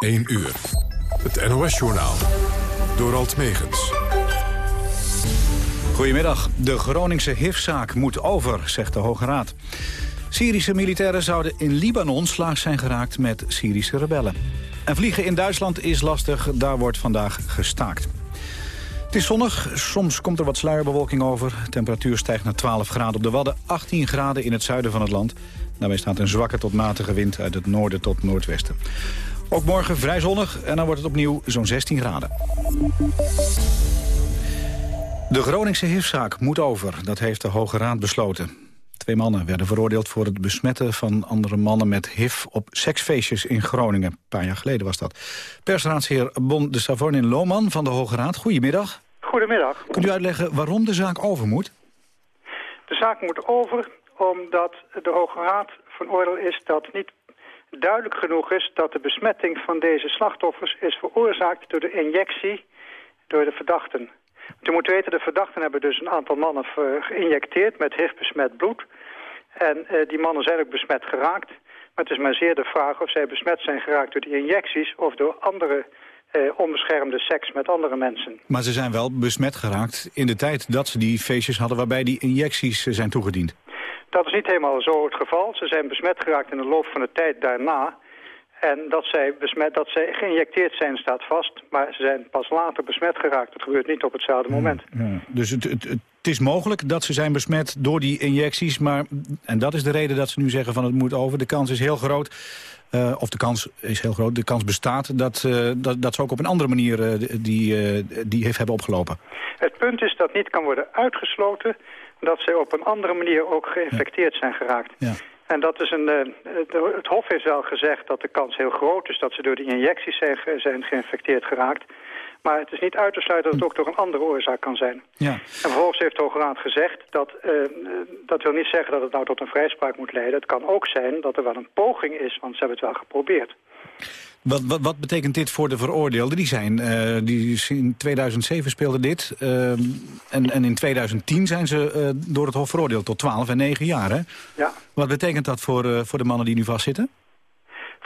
1 uur. Het NOS-journaal. Door Alt Megens. Goedemiddag. De Groningse HIV-zaak moet over, zegt de Hoge Raad. Syrische militairen zouden in Libanon slaag zijn geraakt met Syrische rebellen. En vliegen in Duitsland is lastig, daar wordt vandaag gestaakt. Het is zonnig, soms komt er wat sluierbewolking over. Temperatuur stijgt naar 12 graden op de Wadden, 18 graden in het zuiden van het land. Daarbij staat een zwakke tot matige wind uit het noorden tot noordwesten. Ook morgen vrij zonnig en dan wordt het opnieuw zo'n 16 graden. De Groningse HIV-zaak moet over, dat heeft de Hoge Raad besloten. Twee mannen werden veroordeeld voor het besmetten van andere mannen met HIV op seksfeestjes in Groningen. Een paar jaar geleden was dat. Persraadsheer Bon de Savornin Lohman van de Hoge Raad, goedemiddag. Goedemiddag. Kunt u uitleggen waarom de zaak over moet? De zaak moet over omdat de Hoge Raad van oordeel is dat niet duidelijk genoeg is dat de besmetting van deze slachtoffers is veroorzaakt door de injectie door de verdachten. U moet weten, de verdachten hebben dus een aantal mannen geïnjecteerd met HIV-besmet bloed. En uh, die mannen zijn ook besmet geraakt. Maar het is maar zeer de vraag of zij besmet zijn geraakt door die injecties... of door andere uh, onbeschermde seks met andere mensen. Maar ze zijn wel besmet geraakt in de tijd dat ze die feestjes hadden... waarbij die injecties uh, zijn toegediend. Dat is niet helemaal zo het geval. Ze zijn besmet geraakt in de loop van de tijd daarna... En dat zij, besmet, dat zij geïnjecteerd zijn staat vast. Maar ze zijn pas later besmet geraakt. Dat gebeurt niet op hetzelfde moment. Ja, dus het, het, het is mogelijk dat ze zijn besmet door die injecties. Maar, en dat is de reden dat ze nu zeggen van het moet over. De kans is heel groot. Uh, of de kans is heel groot. De kans bestaat dat, uh, dat, dat ze ook op een andere manier uh, die, die heeft hebben opgelopen. Het punt is dat niet kan worden uitgesloten dat ze op een andere manier ook geïnfecteerd zijn geraakt. Ja. En dat is een, het Hof heeft wel gezegd dat de kans heel groot is dat ze door die injecties zijn, zijn geïnfecteerd geraakt. Maar het is niet uit te sluiten dat het ook door een andere oorzaak kan zijn. Ja. En vervolgens heeft de Hoge Raad gezegd dat uh, dat wil niet zeggen dat het nou tot een vrijspraak moet leiden. Het kan ook zijn dat er wel een poging is, want ze hebben het wel geprobeerd. Wat, wat, wat, betekent dit voor de veroordeelden? Die, zijn, uh, die in 2007 speelden dit. Uh, en, en in 2010 zijn ze door het Hof veroordeeld tot 12 en 9 jaar. Hè? Ja. Wat betekent dat voor, voor de mannen die nu vastzitten?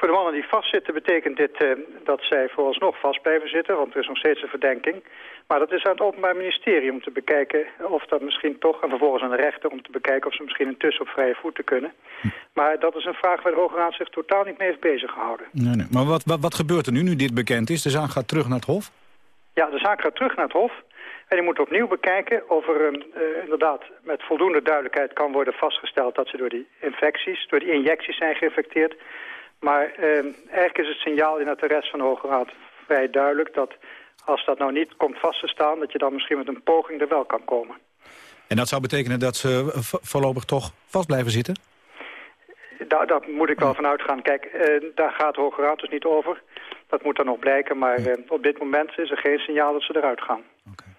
Voor de mannen die vastzitten betekent dit dat zij vooralsnog vast blijven zitten. Want er is nog steeds een verdenking. Maar dat is aan het Openbaar Ministerie om te bekijken of dat misschien toch... en vervolgens aan de rechter om te bekijken of ze misschien intussen op vrije voeten kunnen. Maar dat is een vraag waar de Hoge Raad zich totaal niet mee heeft bezig gehouden. Nee, nee. Maar wat, wat, wat gebeurt er nu, nu dit bekend is? De zaak gaat terug naar het Hof? Ja, de zaak gaat terug naar het Hof. En die moet opnieuw bekijken of er uh, inderdaad met voldoende duidelijkheid kan worden vastgesteld... dat ze door die infecties, door die injecties zijn geïnfecteerd. Maar uh, eigenlijk is het signaal in de rest van de Hoge Raad vrij duidelijk... dat als dat nou niet komt vast te staan... dat je dan misschien met een poging er wel kan komen. En dat zou betekenen dat ze voorlopig toch vast blijven zitten? Daar, daar moet ik wel van uitgaan. Kijk, eh, daar gaat de Hoge Raad dus niet over. Dat moet dan nog blijken, maar eh, op dit moment is er geen signaal dat ze eruit gaan. Okay.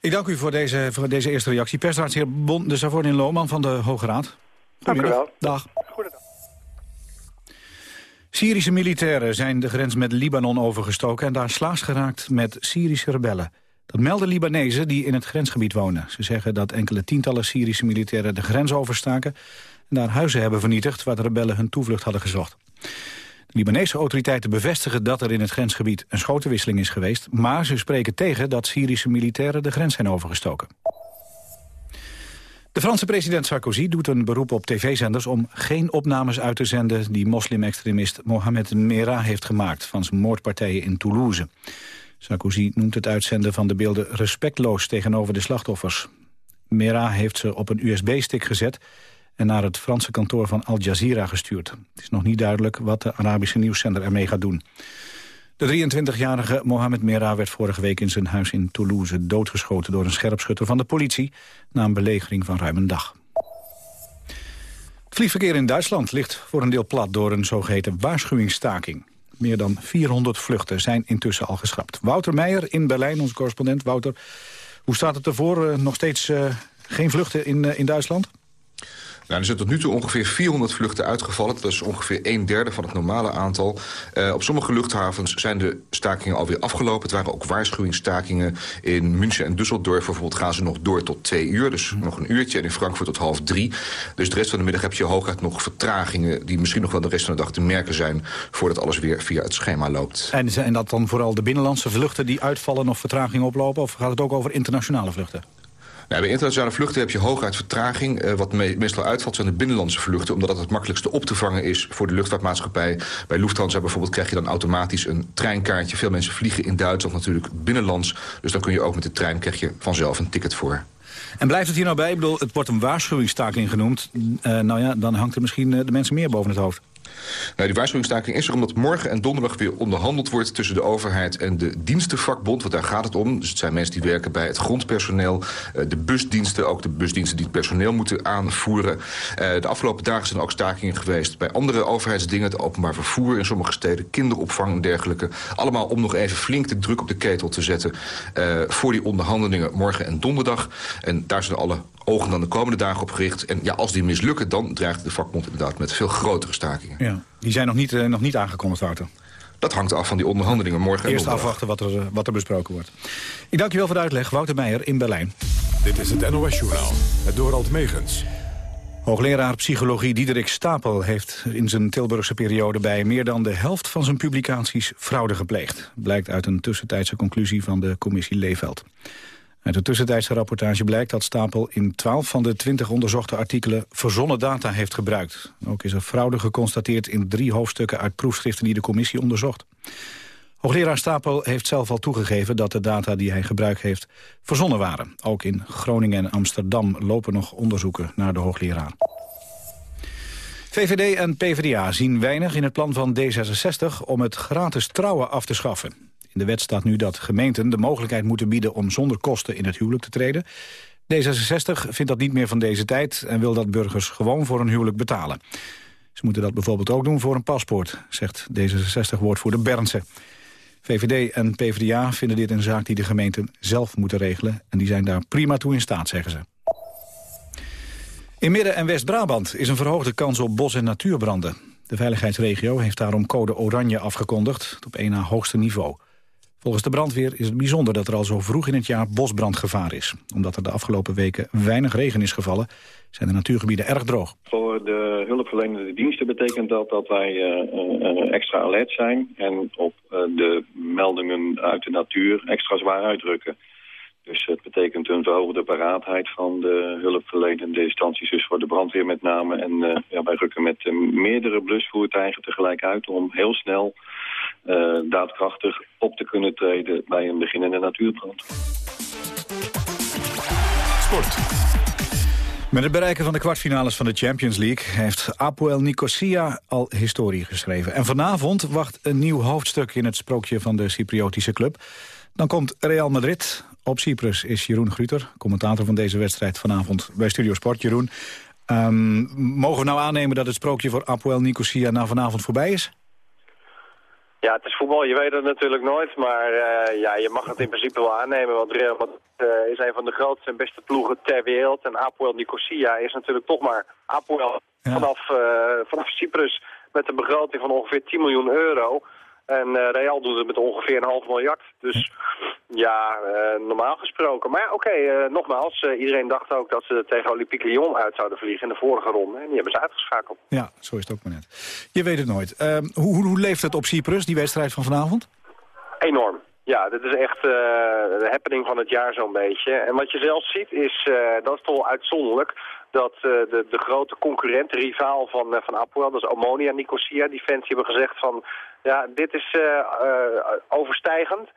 Ik dank u voor deze, voor deze eerste reactie. Persraadsheer Bon de Savorin Lohman van de Hoge Raad. Dank u wel. Dag. Goedendag. Syrische militairen zijn de grens met Libanon overgestoken... en daar slaags geraakt met Syrische rebellen. Dat melden Libanezen die in het grensgebied wonen. Ze zeggen dat enkele tientallen Syrische militairen de grens overstaken... en daar huizen hebben vernietigd waar de rebellen hun toevlucht hadden gezocht. De Libanese autoriteiten bevestigen dat er in het grensgebied een schotenwisseling is geweest... maar ze spreken tegen dat Syrische militairen de grens zijn overgestoken. De Franse president Sarkozy doet een beroep op tv-zenders om geen opnames uit te zenden die moslim-extremist Mohamed Merah heeft gemaakt van zijn moordpartijen in Toulouse. Sarkozy noemt het uitzenden van de beelden respectloos tegenover de slachtoffers. Merah heeft ze op een USB-stick gezet en naar het Franse kantoor van Al Jazeera gestuurd. Het is nog niet duidelijk wat de Arabische nieuwszender ermee gaat doen. De 23-jarige Mohamed Merah werd vorige week in zijn huis in Toulouse doodgeschoten door een scherpschutter van de politie na een belegering van ruim een dag. Het vliegverkeer in Duitsland ligt voor een deel plat door een zogeheten waarschuwingsstaking. Meer dan 400 vluchten zijn intussen al geschrapt. Wouter Meijer in Berlijn, onze correspondent. Wouter, hoe staat het ervoor? Uh, nog steeds uh, geen vluchten in, uh, in Duitsland? Er zijn tot nu toe ongeveer 400 vluchten uitgevallen. Dat is ongeveer een derde van het normale aantal. Uh, op sommige luchthavens zijn de stakingen alweer afgelopen. Het waren ook waarschuwingsstakingen. In München en Düsseldorf bijvoorbeeld gaan ze nog door tot twee uur. Dus nog een uurtje. En in Frankfurt tot half drie. Dus de rest van de middag heb je hooguit nog vertragingen... die misschien nog wel de rest van de dag te merken zijn... voordat alles weer via het schema loopt. En zijn dat dan vooral de binnenlandse vluchten die uitvallen... of vertragingen oplopen? Of gaat het ook over internationale vluchten? Nou, bij internationale vluchten heb je hooguit vertraging. Uh, wat meestal uitvalt zijn de binnenlandse vluchten... omdat dat het makkelijkste op te vangen is voor de luchtvaartmaatschappij. Bij Lufthansa bijvoorbeeld krijg je dan automatisch een treinkaartje. Veel mensen vliegen in Duitsland natuurlijk binnenlands. Dus dan kun je ook met de trein krijg je vanzelf een ticket voor. En blijft het hier nou bij? Ik bedoel, het wordt een waarschuwingstaking genoemd. Uh, nou ja, dan hangt er misschien uh, de mensen meer boven het hoofd. Nou, die waarschuwingsstaking is er omdat morgen en donderdag weer onderhandeld wordt... tussen de overheid en de dienstenvakbond, want daar gaat het om. Dus het zijn mensen die werken bij het grondpersoneel, eh, de busdiensten... ook de busdiensten die het personeel moeten aanvoeren. Eh, de afgelopen dagen zijn er ook stakingen geweest bij andere overheidsdingen... het openbaar vervoer in sommige steden, kinderopvang en dergelijke. Allemaal om nog even flink de druk op de ketel te zetten... Uh, voor die onderhandelingen morgen en donderdag. En daar zijn alle ogen dan de komende dagen op gericht. En ja, als die mislukken, dan dreigt de vakbond inderdaad met veel grotere stakingen. Ja, die zijn nog niet, uh, nog niet aangekondigd, Wouter. Dat hangt af van die onderhandelingen morgen. Eerst afwachten wat er, wat er besproken wordt. Ik dank je wel voor de uitleg. Wouter Meijer in Berlijn. Dit is het NOS Journaal. Het Dorald Megens. Hoogleraar psychologie Diederik Stapel heeft in zijn Tilburgse periode... bij meer dan de helft van zijn publicaties fraude gepleegd. Blijkt uit een tussentijdse conclusie van de commissie Leefeld. Uit de tussentijdse rapportage blijkt dat Stapel in 12 van de 20 onderzochte artikelen verzonnen data heeft gebruikt. Ook is er fraude geconstateerd in drie hoofdstukken uit proefschriften die de commissie onderzocht. Hoogleraar Stapel heeft zelf al toegegeven dat de data die hij gebruikt heeft verzonnen waren. Ook in Groningen en Amsterdam lopen nog onderzoeken naar de hoogleraar. VVD en PvdA zien weinig in het plan van D66 om het gratis trouwen af te schaffen. In de wet staat nu dat gemeenten de mogelijkheid moeten bieden om zonder kosten in het huwelijk te treden. D66 vindt dat niet meer van deze tijd en wil dat burgers gewoon voor een huwelijk betalen. Ze moeten dat bijvoorbeeld ook doen voor een paspoort, zegt D66-woordvoerder Bernsen. VVD en PvdA vinden dit een zaak die de gemeenten zelf moeten regelen... en die zijn daar prima toe in staat, zeggen ze. In Midden- en West-Brabant is een verhoogde kans op bos- en natuurbranden. De veiligheidsregio heeft daarom code oranje afgekondigd, op één na hoogste niveau. Volgens de brandweer is het bijzonder dat er al zo vroeg in het jaar bosbrandgevaar is. Omdat er de afgelopen weken weinig regen is gevallen, zijn de natuurgebieden erg droog. Voor de hulpverlenende diensten betekent dat dat wij uh, extra alert zijn... en op uh, de meldingen uit de natuur extra zwaar uitdrukken. Dus het betekent een verhoogde paraatheid van de hulpverlenende instanties, dus voor de brandweer met name. En ja, wij rukken met meerdere blusvoertuigen tegelijk uit om heel snel daadkrachtig op te kunnen treden bij een beginnende natuurbrand. Sport. Met het bereiken van de kwartfinales van de Champions League... heeft Apoel Nicosia al historie geschreven. En vanavond wacht een nieuw hoofdstuk in het sprookje van de Cypriotische club. Dan komt Real Madrid. Op Cyprus is Jeroen Gruter, commentator van deze wedstrijd vanavond bij Studio Sport. Jeroen, um, mogen we nou aannemen dat het sprookje voor Apoel Nicosia na vanavond voorbij is? Ja, het is voetbal, je weet het natuurlijk nooit, maar uh, ja, je mag het in principe wel aannemen, want Real Madrid uh, is een van de grootste en beste ploegen ter wereld. En Apoel Nicosia is natuurlijk toch maar Apoel ja. vanaf, uh, vanaf Cyprus met een begroting van ongeveer 10 miljoen euro. En uh, Real doet het met ongeveer een half miljard. Dus ja, uh, normaal gesproken. Maar ja, oké, okay, uh, nogmaals. iedereen dacht ook dat ze tegen Olympique Lyon uit zouden vliegen in de vorige ronde. En die hebben ze uitgeschakeld. Ja, zo is het ook maar net. Je weet het nooit. Ehm, hoe, hoe, hoe leeft het op Cyprus, die wedstrijd van vanavond? Enorm. Ja, dit is echt de happening van het jaar zo'n beetje. En wat je zelf ziet is, dat is toch wel uitzonderlijk dat uh, de, de grote concurrent, de rivaal van, van Apoel, dat is Omonia Nicosia, die fans hebben gezegd van, ja, dit is uh, overstijgend.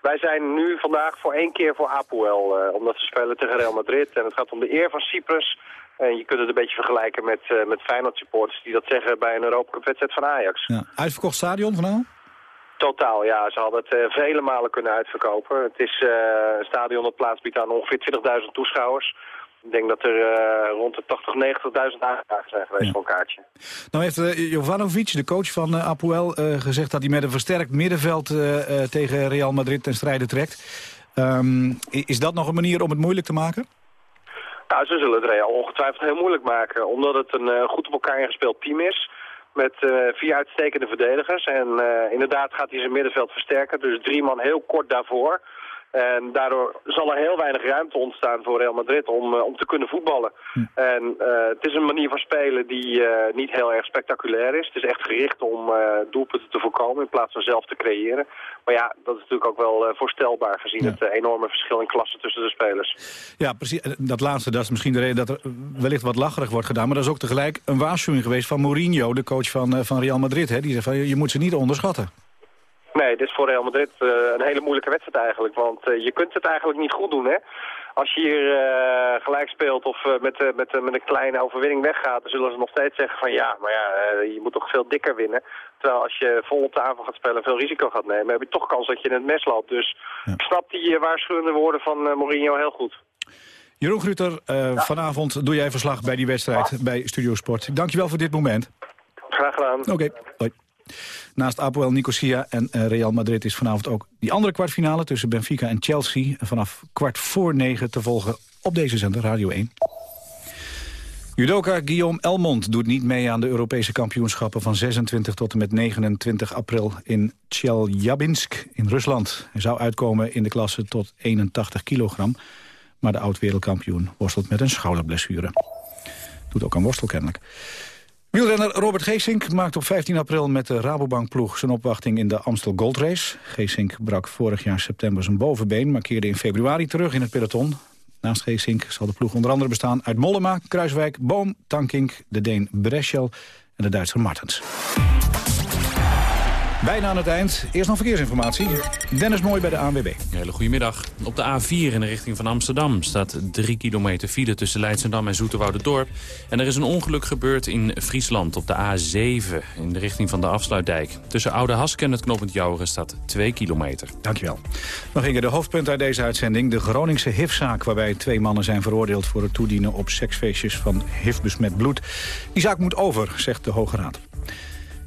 Wij zijn nu vandaag voor één keer voor Apoel, omdat ze spelen tegen Real Madrid. En het gaat om de eer van Cyprus. En je kunt het een beetje vergelijken met, met Feyenoord supporters die dat zeggen bij een Europa Cup wedstrijd van Ajax. Ja. Uitverkocht stadion vanavond? Totaal, ja. Ze hadden het uh, vele malen kunnen uitverkopen. Het is uh, een stadion dat plaats biedt aan ongeveer 20.000 toeschouwers. Ik denk dat er uh, rond de 80, 90.000 aanvragen zijn geweest ja. voor een kaartje. Nou heeft uh, Jovanovic, de coach van uh, Apoel, gezegd dat hij met een versterkt middenveld tegen Real Madrid ten strijde trekt. Um, is dat nog een manier om het moeilijk te maken? Nou, ze zullen het Real ongetwijfeld heel moeilijk maken. Omdat het een goed op elkaar ingespeeld team is. Met vier uitstekende verdedigers. En inderdaad gaat hij zijn middenveld versterken. Dus drie man heel kort daarvoor. En daardoor zal er heel weinig ruimte ontstaan voor Real Madrid om, uh, om te kunnen voetballen. Hm. En uh, het is een manier van spelen die uh, niet heel erg spectaculair is. Het is echt gericht om doelpunten te voorkomen in plaats van zelf te creëren. Maar ja, dat is natuurlijk ook wel voorstelbaar gezien het enorme verschil in klassen tussen de spelers. Ja, precies. Dat laatste, dat is misschien de reden dat er wellicht wat lacherig wordt gedaan. Maar dat is ook tegelijk een waarschuwing geweest van Mourinho, de coach van, van Real Madrid. Hè? Die zegt van, je moet ze niet onderschatten. Nee, dit is voor Real Madrid uh, een hele moeilijke wedstrijd eigenlijk. Want uh, je kunt het eigenlijk niet goed doen, hè. Als je hier uh, gelijk speelt of met, met, met een kleine overwinning weggaat... dan zullen ze nog steeds zeggen van ja, maar ja, je moet toch veel dikker winnen. Terwijl als je vol op de aanval gaat spelen en veel risico gaat nemen... heb je toch kans dat je in het mes loopt. Dus ik snap die waarschuwende woorden van Mourinho heel goed. Jeroen Gruter, ja. vanavond doe jij verslag bij die wedstrijd bij Studio Sport. Dankjewel voor dit moment. Graag gedaan. Oké, okay. hoi. Naast Apoel Nicosia en eh, Real Madrid is vanavond ook die andere kwartfinale... tussen Benfica en Chelsea vanaf kwart voor negen te volgen op deze zender Radio 1. Judoka Guillaume Elmond doet niet mee aan de Europese kampioenschappen van 26 tot en met 29 april in Tjeljabinsk in Rusland. Hij zou uitkomen in de klasse tot 81 kilogram, maar de oud-wereldkampioen worstelt met een schouderblessure. Doet ook aan worstel kennelijk. Wielrenner Robert Geesink maakt op 15 april met de Rabobank-ploeg zijn opwachting in de Amstel Gold Race. Geesink brak vorig jaar september zijn bovenbeen, maar keerde in februari terug in het peloton. Naast Geesink zal de ploeg onder andere bestaan uit Mollema, Kruiswijk, Boom, Tankink, de Deen Breschel en de Duitser Martens. Bijna aan het eind. Eerst nog verkeersinformatie. Dennis Mooi bij de ANWB. Hele goedemiddag. Op de A4 in de richting van Amsterdam staat 3 kilometer file tussen Leidsendam en Dorp. En er is een ongeluk gebeurd in Friesland op de A7 in de richting van de Afsluitdijk. Tussen Oude Hask en het knooppunt Jouren staat 2 kilometer. Dankjewel. Dan gingen de hoofdpunt uit deze uitzending. De Groningse HIV-zaak waarbij twee mannen zijn veroordeeld voor het toedienen op seksfeestjes van HIV-besmet bloed. Die zaak moet over, zegt de Hoge Raad.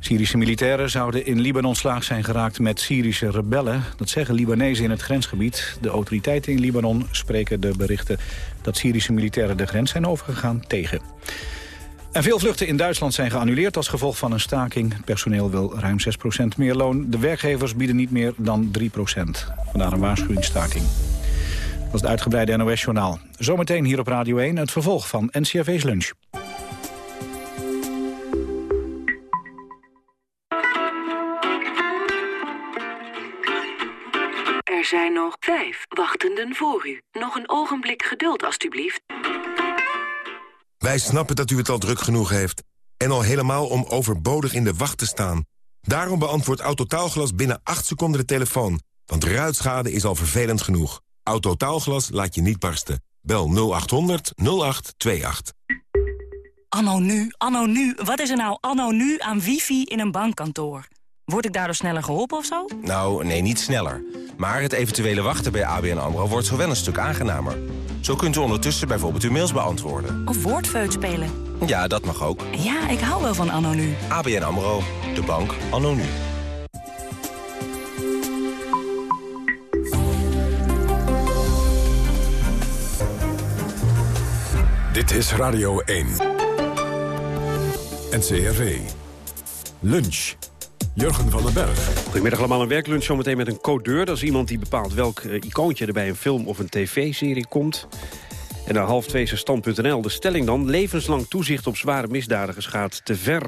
Syrische militairen zouden in Libanon slaag zijn geraakt met Syrische rebellen. Dat zeggen Libanezen in het grensgebied. De autoriteiten in Libanon spreken de berichten dat Syrische militairen de grens zijn overgegaan tegen. En veel vluchten in Duitsland zijn geannuleerd als gevolg van een staking. Personeel wil ruim 6% meer loon. De werkgevers bieden niet meer dan 3%. Vandaar een waarschuwingsstaking. Dat was het uitgebreide NOS-journaal. Zometeen hier op Radio 1 het vervolg van NCRV's Lunch. Er zijn nog vijf wachtenden voor u. Nog een ogenblik geduld, alstublieft. Wij snappen dat u het al druk genoeg heeft. En al helemaal om overbodig in de wacht te staan. Daarom beantwoordt Autotaalglas binnen 8 seconden de telefoon. Want ruitschade is al vervelend genoeg. Autotaalglas laat je niet barsten. Bel 0800 0828. Anno nu, anno nu. Wat is er nou anno nu aan wifi in een bankkantoor? Word ik daardoor sneller geholpen of zo? Nou, nee, niet sneller. Maar het eventuele wachten bij ABN AMRO wordt zo wel een stuk aangenamer. Zo kunt u ondertussen bijvoorbeeld uw mails beantwoorden. Of woordfeut spelen. Ja, dat mag ook. Ja, ik hou wel van anno nu. ABN AMRO, de bank anno nu. Dit is Radio 1. NCRV. Lunch. Jurgen van den Berg. Goedemiddag allemaal, een werklunch zometeen met een codeur. Dat is iemand die bepaalt welk uh, icoontje er bij een film of een tv-serie komt. En naar half twee stand.nl. De stelling dan, levenslang toezicht op zware misdadigers gaat te ver.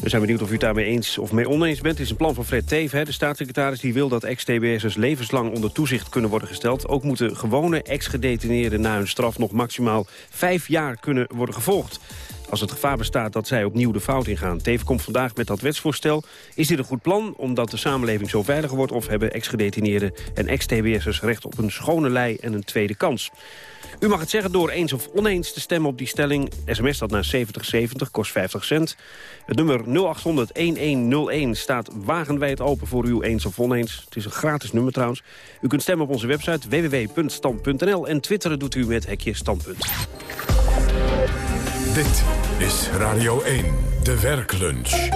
We zijn benieuwd of u het daarmee eens of mee oneens bent. Het is een plan van Fred Teven, de staatssecretaris... die wil dat ex-TBS'ers levenslang onder toezicht kunnen worden gesteld. Ook moeten gewone ex-gedetineerden na hun straf... nog maximaal vijf jaar kunnen worden gevolgd als het gevaar bestaat dat zij opnieuw de fout ingaan. Teven komt vandaag met dat wetsvoorstel. Is dit een goed plan omdat de samenleving zo veiliger wordt... of hebben ex-gedetineerden en ex-TBS'ers recht op een schone lei en een tweede kans? U mag het zeggen door eens of oneens te stemmen op die stelling. SMS dat naar 7070, kost 50 cent. Het nummer 0800-1101 staat wagenwijd open voor u eens of oneens. Het is een gratis nummer trouwens. U kunt stemmen op onze website www.stand.nl en twitteren doet u met hekje standpunt. Dit is Radio 1, de werklunch.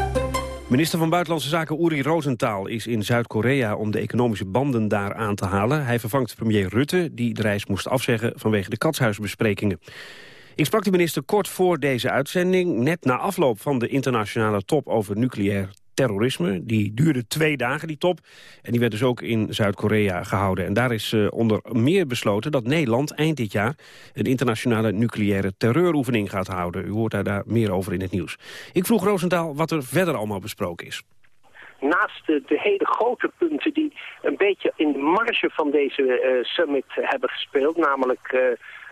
Minister van Buitenlandse Zaken Uri Rosenthal is in Zuid-Korea om de economische banden daar aan te halen. Hij vervangt premier Rutte, die de reis moest afzeggen vanwege de katshuisbesprekingen. Ik sprak de minister kort voor deze uitzending, net na afloop van de internationale top over nucleair terrorisme. Die duurde twee dagen, die top. En die werd dus ook in Zuid-Korea gehouden. En daar is uh, onder meer besloten dat Nederland eind dit jaar... een internationale nucleaire terreuroefening gaat houden. U hoort daar, daar meer over in het nieuws. Ik vroeg Roosendaal wat er verder allemaal besproken is naast de, hele grote punten die een beetje in de marge van deze uh, summit hebben gespeeld, namelijk uh,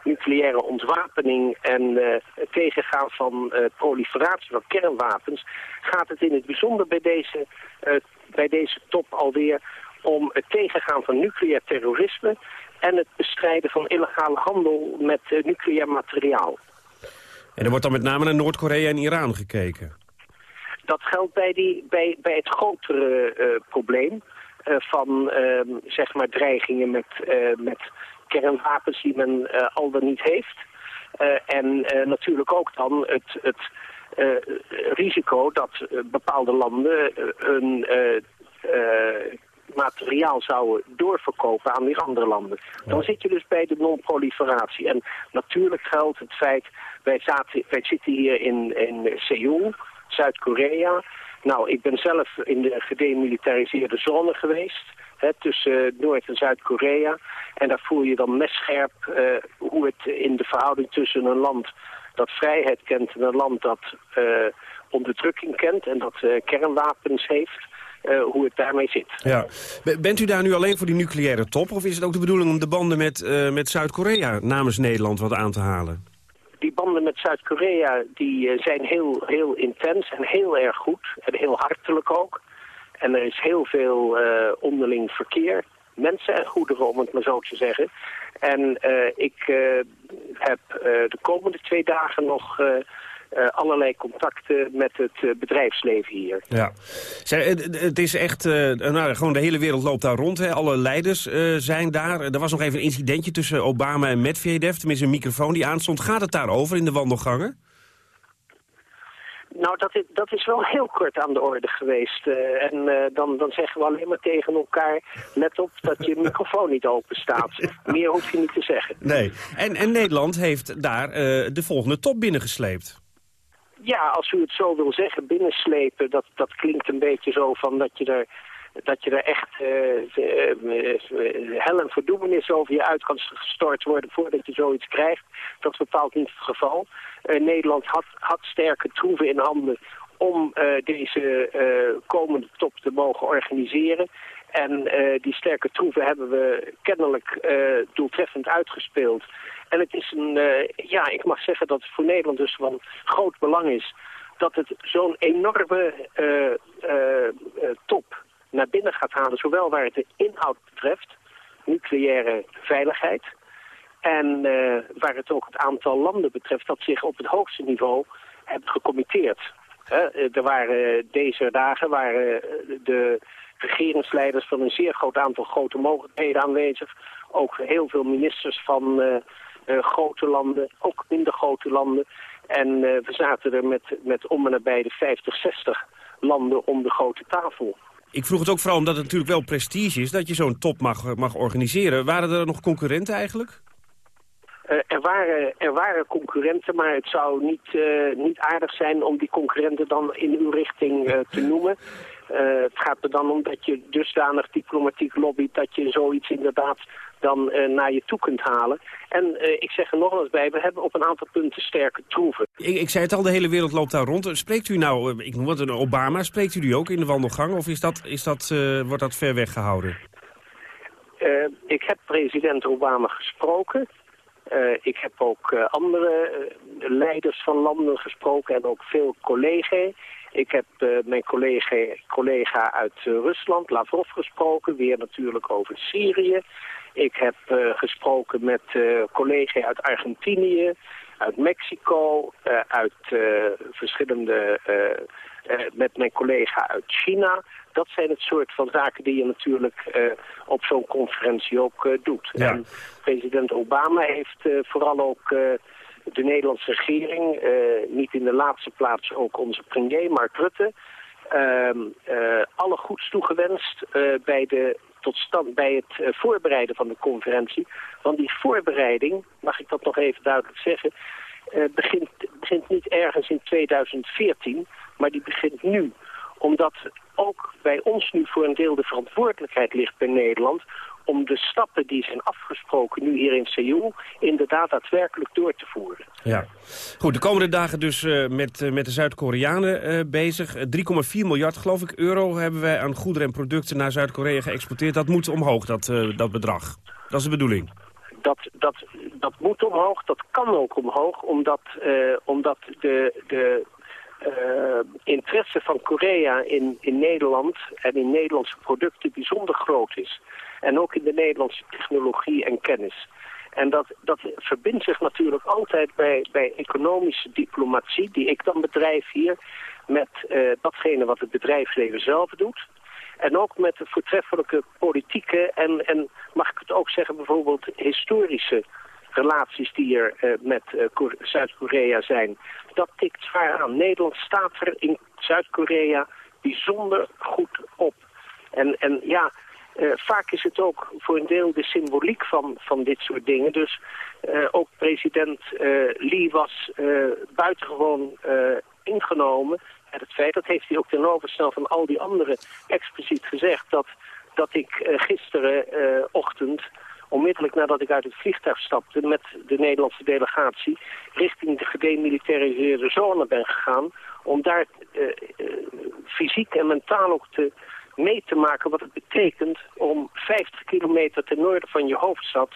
nucleaire ontwapening en uh, het tegengaan van uh, proliferatie van kernwapens, gaat het in het bijzonder bij deze, uh, bij deze top alweer om het tegengaan van nucleair terrorisme en het bestrijden van illegale handel met nucleair materiaal. En er wordt dan met name naar Noord-Korea en Iran gekeken? Dat geldt bij, die, bij, bij het grotere probleem van ehm, zeg maar dreigingen met, met kernwapens die men uh, al dan niet heeft. Uh, en uh, natuurlijk ook dan het, het risico dat bepaalde landen hun materiaal zouden doorverkopen aan die andere landen. Dan zit je dus bij de non-proliferatie. En natuurlijk geldt het feit, wij, zaten, wij zitten hier in, in Seoul, Zuid-Korea. Nou, ik ben zelf in de gedemilitariseerde zone geweest hè, tussen Noord- en Zuid-Korea. En daar voel je dan messcherp uh, hoe het in de verhouding tussen een land dat vrijheid kent en een land dat uh, onderdrukking kent en dat uh, kernwapens heeft. Uh, hoe het daarmee zit. Ja. Bent u daar nu alleen voor die nucleaire top... of is het ook de bedoeling om de banden met, uh, met Zuid-Korea namens Nederland wat aan te halen? Die banden met Zuid-Korea die zijn heel, heel intens en heel erg goed. En heel hartelijk ook. En er is heel veel uh, onderling verkeer. Mensen en goederen, om het maar zo te zeggen. En uh, ik uh, heb de komende twee dagen nog... allerlei contacten met het bedrijfsleven hier. Ja, het is echt, nou, gewoon de hele wereld loopt daar rond. Hè. Alle leiders zijn daar. Er was nog even een incidentje tussen Obama en Medvedev. Tenminste een microfoon die aanstond. Gaat het daarover in de wandelgangen? Nou, dat is, dat is wel heel kort aan de orde geweest. Uh, en uh, dan, dan zeggen we alleen maar tegen elkaar... let op dat je microfoon niet open staat. Meer hoef je niet te zeggen. Nee. En, en Nederland heeft daar uh, de volgende top binnengesleept. Ja, als u het zo wil zeggen, binnenslepen... dat, dat klinkt een beetje zo van dat je er dat je er echt uh, hel en verdoemenis over je uit kan gestort worden voordat je zoiets krijgt. Dat is bepaald niet het geval. Nederland had, had sterke troeven in handen om deze komende top te mogen organiseren. En die sterke troeven hebben we kennelijk doeltreffend uitgespeeld. En het is een, ja, ik mag zeggen dat het voor Nederland dus van groot belang is dat het zo'n enorme top naar binnen gaat halen, zowel waar het de inhoud betreft, nucleaire veiligheid, en uh, waar het ook het aantal landen betreft dat zich op het hoogste niveau hebben gecommitteerd. Uh, er waren deze dagen waren de regeringsleiders van een zeer groot aantal grote mogelijkheden aanwezig. Ook heel veel ministers van grote landen, ook minder grote landen. En we zaten er met, met om en nabij de 50, 60 landen om de grote tafel. Ik vroeg het ook vooral omdat het natuurlijk wel prestige is... dat je zo'n top mag, mag organiseren. Waren er nog concurrenten eigenlijk? Uh, er, waren, er waren concurrenten, maar het zou niet, uh, niet aardig zijn om die concurrenten dan in uw richting uh, te noemen. Het gaat er dan om dat je dusdanig diplomatiek lobbyt dat je zoiets inderdaad dan uh, naar je toe kunt halen. En uh, ik zeg er nog eens bij, we hebben op een aantal punten sterke troeven. Ik, ik zei het al, de hele wereld loopt daar rond. Spreekt u nou, ik noem het een Obama, spreekt u die ook in de wandelgang? Of is dat, is dat, wordt dat ver weg gehouden? ik heb president Obama gesproken. ik heb ook andere leiders van landen gesproken en ook veel collega's. Ik heb uh, mijn collega, collega uit uh, Rusland, Lavrov, gesproken. Weer natuurlijk over Syrië. Ik heb uh, gesproken met collega's uit Argentinië, uit Mexico, uit verschillende... met mijn collega uit China. Dat zijn het soort van zaken die je natuurlijk op zo'n conferentie ook doet. Ja. En president Obama heeft vooral ook de Nederlandse regering, uh, niet in de laatste plaats ook onze premier Mark Rutte, ehm, eh, alle goeds toegewenst eh, bij, de, tot stand, bij het eh, voorbereiden van de conferentie. Want die voorbereiding, mag ik dat nog even duidelijk zeggen... eh, begint, begint niet ergens in 2014, maar die begint nu. Omdat ook bij ons nu voor een deel de verantwoordelijkheid ligt bij Nederland om de stappen die zijn afgesproken nu hier in Seoul inderdaad daadwerkelijk door te voeren. Ja. Goed, de komende dagen dus eh, met, eh, met de Zuid-Koreanen eh, bezig. Eh, 3,4 miljard, geloof ik, euro hebben wij aan goederen en producten naar Zuid-Korea geëxporteerd. Dat moet omhoog, dat, dat bedrag. Dat is de bedoeling. Dat, dat, dat moet omhoog, dat kan ook omhoog, omdat, omdat de, de interesse van Korea in, in Nederland en in Nederlandse producten bijzonder groot is. En ook in de Nederlandse technologie en kennis. En dat, dat verbindt zich natuurlijk altijd bij, bij economische diplomatie, die ik dan bedrijf hier, met eh, datgene wat het bedrijfsleven zelf doet. En ook met de voortreffelijke politieke en, en mag ik het ook zeggen bijvoorbeeld historische relaties die er eh, met eh, Ko- Zuid-Korea zijn. Dat tikt zwaar aan. Nederland staat er in Zuid-Korea bijzonder goed op. En, en ja, eh, vaak is het ook voor een deel de symboliek van, van dit soort dingen. Dus eh, ook president eh, Lee was buitengewoon ingenomen met het feit, dat heeft hij ook ten overstel van al die anderen expliciet gezegd, dat, dat ik gisterenochtend, onmiddellijk nadat ik uit het vliegtuig stapte met de Nederlandse delegatie, richting de gedemilitariseerde zone ben gegaan, om daar fysiek en mentaal ook te, mee te maken wat het betekent om 50 kilometer ten noorden van je hoofdstad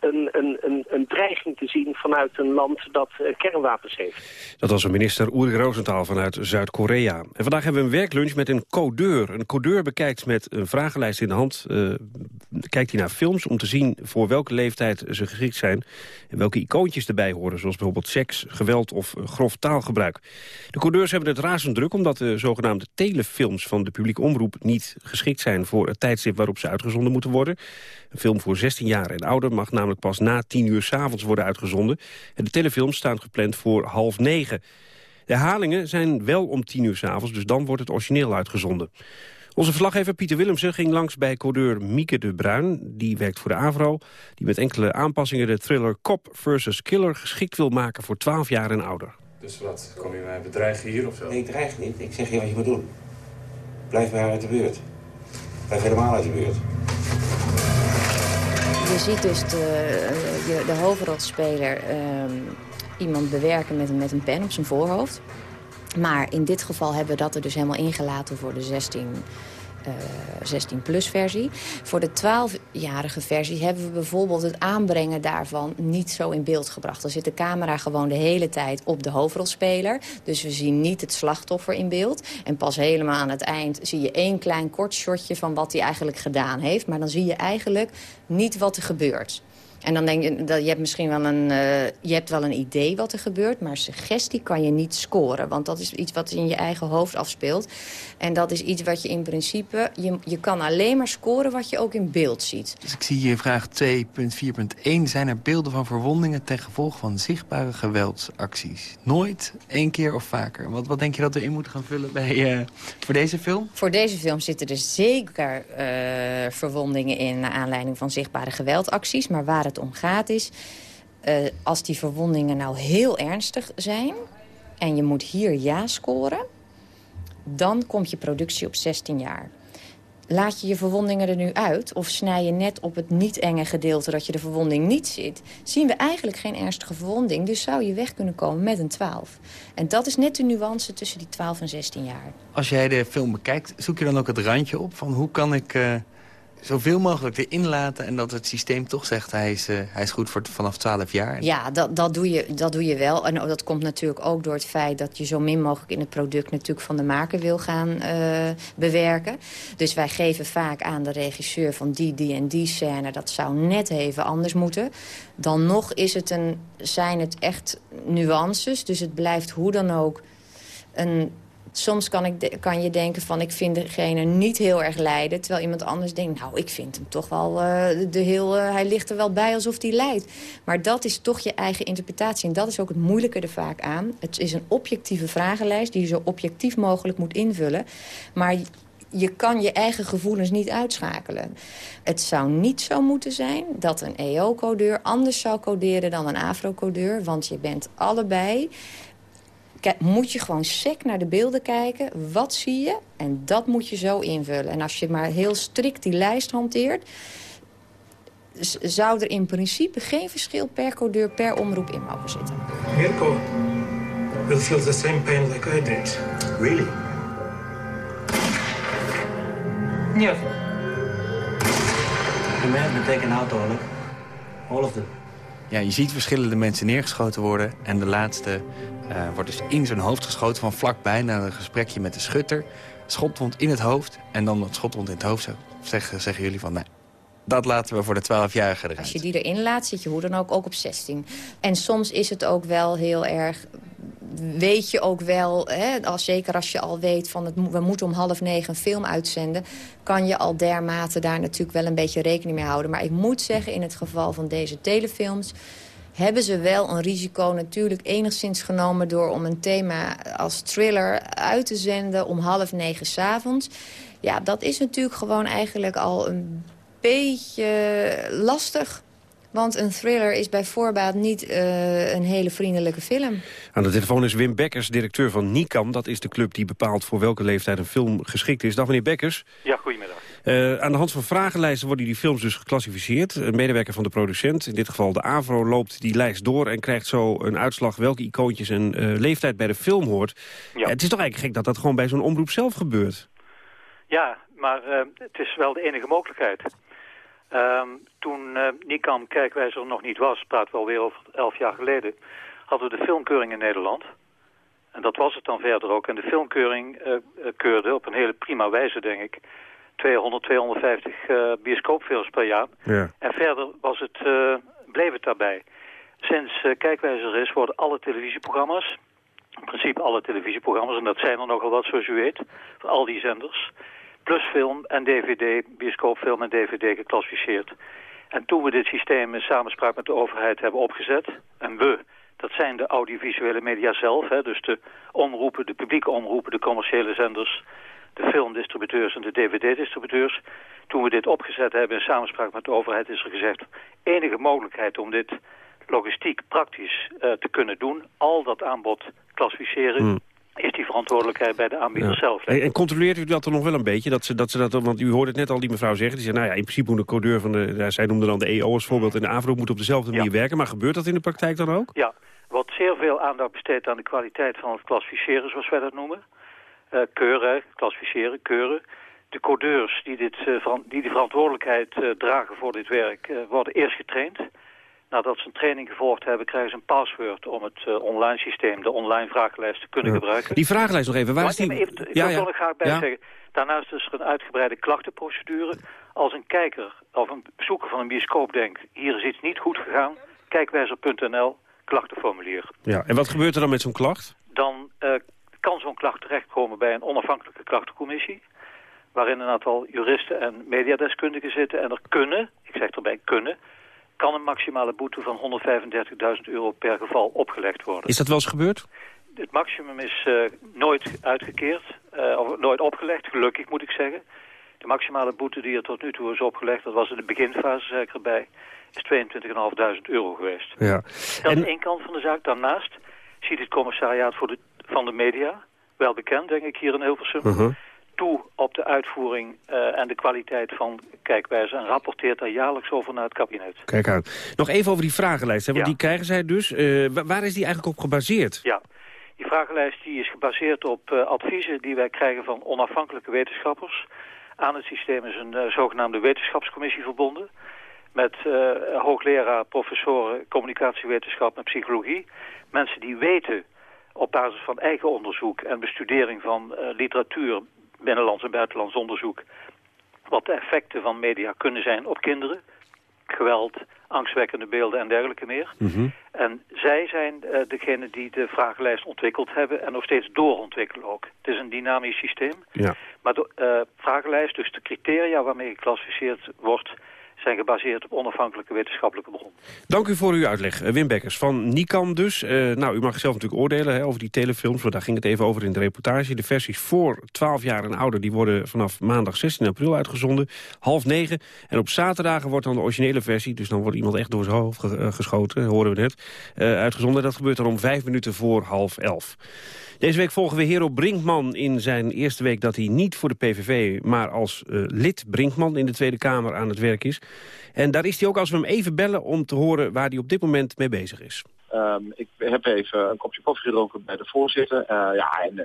een, een, een, een dreiging te zien vanuit een land dat eh, kernwapens heeft. Dat was minister Uri Rosenthal vanuit Zuid-Korea. En vandaag hebben we een werklunch met een codeur. Een codeur bekijkt met een vragenlijst in de hand... eh, kijkt hij naar films om te zien voor welke leeftijd ze geschikt zijn... en welke icoontjes erbij horen, zoals bijvoorbeeld seks, geweld of eh, grof taalgebruik. De codeurs hebben het razend druk omdat de zogenaamde telefilms van de publieke omroep... niet geschikt zijn voor het tijdstip waarop ze uitgezonden moeten worden. Een film voor 16 jaar en ouder mag namelijk pas na 10 uur s'avonds worden uitgezonden. En de telefilms staan gepland voor half negen. De herhalingen zijn wel om 10 uur s'avonds, dus dan wordt het origineel uitgezonden. Onze verslaggever Pieter Willemsen ging langs bij codeur Mieke de Bruin. Die werkt voor de AVRO, die met enkele aanpassingen de thriller Cop vs. Killer geschikt wil maken voor 12 jaar en ouder. Dus wat, kom je mij bedreigen hier of zo? Nee, ik dreig niet. Ik zeg je wat je moet doen. Blijf maar uit de buurt. Blijf helemaal uit de buurt. Je ziet dus de, je- de hoofdrolspeler ehm, iemand bewerken met, met een pen op zijn voorhoofd. Maar in dit geval hebben we dat er dus helemaal ingelaten voor de 16, eh 16-plus versie. Voor de 12-jarige versie hebben we bijvoorbeeld het aanbrengen daarvan niet zo in beeld gebracht. Dan zit de camera gewoon de hele tijd op de hoofdrolspeler. Dus we zien niet het slachtoffer in beeld. En pas helemaal aan het eind zie je één klein kort shotje van wat hij eigenlijk gedaan heeft. Maar dan zie je eigenlijk niet wat er gebeurt. En dan denk je, dat je hebt misschien wel een, eh, je hebt wel een idee wat er gebeurt... maar suggestie kan je niet scoren. Want dat is iets wat in je eigen hoofd afspeelt. En dat is iets wat je in principe... Je, je kan alleen maar scoren wat je ook in beeld ziet. Dus ik zie hier vraag 2.4.1. Zijn er beelden van verwondingen ten gevolge van zichtbare geweldsacties? Nooit, één keer of vaker. Wat, wat denk je dat we in moeten gaan vullen bij, eh, voor deze film? Voor deze film zitten er zeker eh, verwondingen in... naar aanleiding van zichtbare geweldacties. Maar waar het om gaat is... eh, als die verwondingen nou heel ernstig zijn... en je moet hier ja scoren... dan komt je productie op 16 jaar. Laat je je verwondingen er nu uit... of snij je net op het niet-enge gedeelte dat je de verwonding niet ziet... zien we eigenlijk geen ernstige verwonding. Dus zou je weg kunnen komen met een 12. En dat is net de nuance tussen die 12 en 16 jaar. Als jij de film bekijkt, zoek je dan ook het randje op... van hoe kan ik eh, zoveel mogelijk erin laten... en dat het systeem toch zegt hij is, eh, hij is goed voor vanaf 12 jaar? Ja, dat, dat, doe je, dat doe je wel. En dat komt natuurlijk ook door het feit dat je zo min mogelijk in het product natuurlijk van de maker wil gaan eh, bewerken. Dus wij geven vaak aan de regisseur van die, die en die scène. Dat zou net even anders moeten. Dan nog is het een, zijn het echt nuances. Dus het blijft hoe dan ook een Soms kan, ik kan je denken van ik vind degene niet heel erg lijden. Terwijl iemand anders denkt, nou ik vind hem toch wel uh, de heel, uh, hij ligt er wel bij alsof hij lijdt. Maar dat is toch je eigen interpretatie. En dat is ook het moeilijke er vaak aan. Het is een objectieve vragenlijst die je zo objectief mogelijk moet invullen. Maar je kan je eigen gevoelens niet uitschakelen. Het zou niet zo moeten zijn dat een EO-codeur anders zou coderen dan een AFRO-codeur. Want je bent allebei moet je gewoon sec naar de beelden kijken. Wat zie je? En dat moet je zo invullen. En als je maar heel strikt die lijst hanteert... zou er in principe geen verschil per codeur, per omroep in mogen zitten. Mirko will feel the same pain like I did. Really? Yes. The man has been taken out. All of them. Ja, je ziet verschillende mensen neergeschoten worden. En de laatste uh, wordt dus in zijn hoofd geschoten van vlakbij... na een gesprekje met de schutter. Schotwond in het hoofd. En dan dat schotwond in het hoofd zeggen, zeggen jullie van... nee, dat laten we voor de 12-jarige eruit. Als je die erin laat, zit je hoe dan ook, ook op 16. En soms is het ook wel heel erg weet je ook wel, hè, zeker als je al weet van het, we moeten om half negen een film uitzenden, kan je al dermate daar natuurlijk wel een beetje rekening mee houden. Maar ik moet zeggen, in het geval van deze telefilms hebben ze wel een risico natuurlijk enigszins genomen... door om een thema als thriller uit te zenden om half negen s'avonds. Ja, dat is natuurlijk gewoon eigenlijk al een beetje lastig. Want een thriller is bij voorbaat niet uh, een hele vriendelijke film. Aan de telefoon is Wim Bekkers, directeur van NICAM. Dat is de club die bepaalt voor welke leeftijd een film geschikt is. Dag meneer Bekkers. Ja, goedemiddag. Uh, aan de hand van vragenlijsten worden die films dus geclassificeerd. Een medewerker van de producent, in dit geval de AVRO, loopt die lijst door... en krijgt zo een uitslag welke icoontjes en uh, leeftijd bij de film hoort. Ja. het is toch eigenlijk gek dat dat gewoon bij zo'n omroep zelf gebeurt? Ja, maar het is wel de enige mogelijkheid. Um, toen uh, Nikam Kijkwijzer nog niet was, praten we alweer over elf jaar geleden, hadden we de filmkeuring in Nederland. En dat was het dan verder ook. En de filmkeuring keurde op een hele prima wijze, denk ik, 200, 250 uh, bioscoopfilms per jaar. Ja. En verder was het, uh, bleef het daarbij. Sinds uh, Kijkwijzer is, worden alle televisieprogramma's, in principe alle televisieprogramma's, en dat zijn er nogal wat zoals u weet, voor al die zenders, plus film en dvd, bioscoopfilm en dvd geclassificeerd. En toen we dit systeem in samenspraak met de overheid hebben opgezet, en we, dat zijn de audiovisuele media zelf, hè, dus de omroepen, de publieke omroepen, de commerciële zenders, de filmdistributeurs en de dvd-distributeurs. Toen we dit opgezet hebben in samenspraak met de overheid is er gezegd... enige mogelijkheid om dit logistiek praktisch uh, te kunnen doen... al dat aanbod klassificeren... Hmm is die verantwoordelijkheid bij de aanbieder zelf. En controleert u dat er nog wel een beetje? Dat ze, dat ze dat, want u hoorde het net al die mevrouw zeggen. Die zei, nou ja, in principe moet de codeur van de... Ja, zij noemde dan de EO als voorbeeld en de AVRO moet op dezelfde manier werken. Maar gebeurt dat in de praktijk dan ook? Ja, wordt zeer veel aandacht besteed aan de kwaliteit van het klassificeren, zoals wij dat noemen. Uh, keuren, klassificeren, keuren. De codeurs die, dit, uh, die de verantwoordelijkheid uh, dragen voor dit werk worden eerst getraind. Nadat ze een training gevolgd hebben, krijgen ze een password om het uh, online systeem, de online vragenlijst te kunnen ja. gebruiken. Die vragenlijst nog even, waar is die? Even, ik ja, wil er graag bij zeggen. Daarnaast is er een uitgebreide klachtenprocedure. Als een kijker of een bezoeker van een bioscoop denkt, hier is iets niet goed gegaan, kijkwijzer.nl, klachtenformulier. Ja, en wat gebeurt er dan met zo'n klacht? Dan uh, kan zo'n klacht terechtkomen bij een onafhankelijke klachtencommissie waarin een aantal juristen en mediadeskundigen zitten. En er kunnen, ik zeg erbij kunnen, kan een maximale boete van 135.000 euro per geval opgelegd worden. Is dat wel eens gebeurd? Het maximum is uh, nooit uitgekeerd, uh, of nooit opgelegd, gelukkig moet ik zeggen. De maximale boete die er tot nu toe is opgelegd, dat was in de beginfase zeker erbij, is 22.500 euro geweest. Ja. Dat is één kant van de zaak. Daarnaast ziet het commissariaat voor de, van de media, wel bekend denk ik hier in Hilversum, uh -huh toe op de uitvoering uh, en de kwaliteit van kijkwijze... en rapporteert daar jaarlijks over naar het kabinet. Kijk aan. Nog even over die vragenlijst, hè, want ja. die krijgen zij dus. Uh, waar is die eigenlijk op gebaseerd? Ja, die vragenlijst die is gebaseerd op uh, adviezen die wij krijgen van onafhankelijke wetenschappers. Aan het systeem is een zogenaamde wetenschapscommissie verbonden... met hoogleraar, professoren, communicatiewetenschap en psychologie. Mensen die weten op basis van eigen onderzoek en bestudering van literatuur binnenlands en buitenlands onderzoek... wat de effecten van media kunnen zijn op kinderen. Geweld, angstwekkende beelden en dergelijke meer. En zij zijn uh, degene die de vragenlijst ontwikkeld hebben en nog steeds doorontwikkelen ook. Het is een dynamisch systeem. Ja. Maar de uh, vragenlijst, dus de criteria waarmee geclassificeerd wordt zijn gebaseerd op onafhankelijke wetenschappelijke bron. Dank u voor uw uitleg. Uh, Wim Bekkers van Nikam dus. Uh, nou, u mag zelf natuurlijk oordelen hè, over die telefilms, want daar ging het even over in de reportage. De versies voor 12 jaar en ouder die worden vanaf maandag 16 april uitgezonden, half negen. En op zaterdagen wordt dan de originele versie, dus dan wordt iemand echt door zijn hoofd ge uh, geschoten, horen we net, uitgezonden. Dat gebeurt dan om vijf minuten voor half elf. Deze week volgen we Hero Brinkman in zijn eerste week dat hij niet voor de PVV... maar als uh, lid Brinkman in de Tweede Kamer aan het werk is. En daar is hij ook als we hem even bellen om te horen waar hij op dit moment mee bezig is. Um, ik heb even een kopje koffie gedronken bij de voorzitter. Uh, ja, en uh,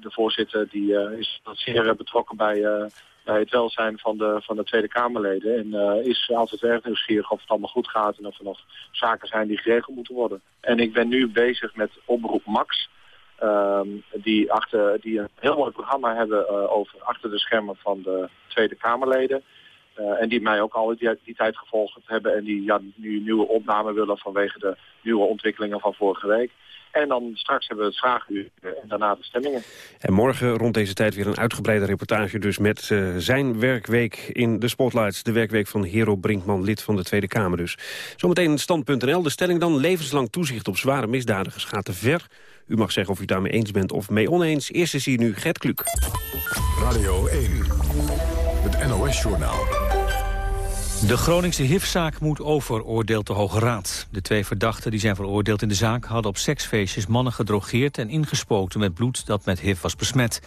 de voorzitter die is zeer betrokken bij, bij het welzijn van de, van de Tweede Kamerleden. En is altijd erg nieuwsgierig of het allemaal goed gaat en of er nog zaken zijn die geregeld moeten worden. En ik ben nu bezig met Oproep Max... Um, die, achter, die een heel mooi programma hebben uh, over achter de schermen van de Tweede Kamerleden. Uh, en die mij ook al die, tijd gevolgd hebben en die ja, nu nieuwe opname willen vanwege de nieuwe ontwikkelingen van vorige week. En dan straks hebben we het vragenuur en daarna de stemmingen. En morgen rond deze tijd weer een uitgebreide reportage dus met uh, zijn werkweek in de Spotlights. De werkweek van Hero Brinkman, lid van de Tweede Kamer dus. Zometeen stand.nl. De stelling dan levenslang toezicht op zware misdadigers gaat te ver. U mag zeggen of u daarmee eens bent of mee oneens. Eerst is hier nu Gert Kluk. Radio 1, het NOS-journaal. De Groningse HIV-zaak moet over, oordeelt de Hoge Raad. De twee verdachten die zijn veroordeeld in de zaak... hadden op seksfeestjes mannen gedrogeerd en ingespoten met bloed dat met HIV was besmet.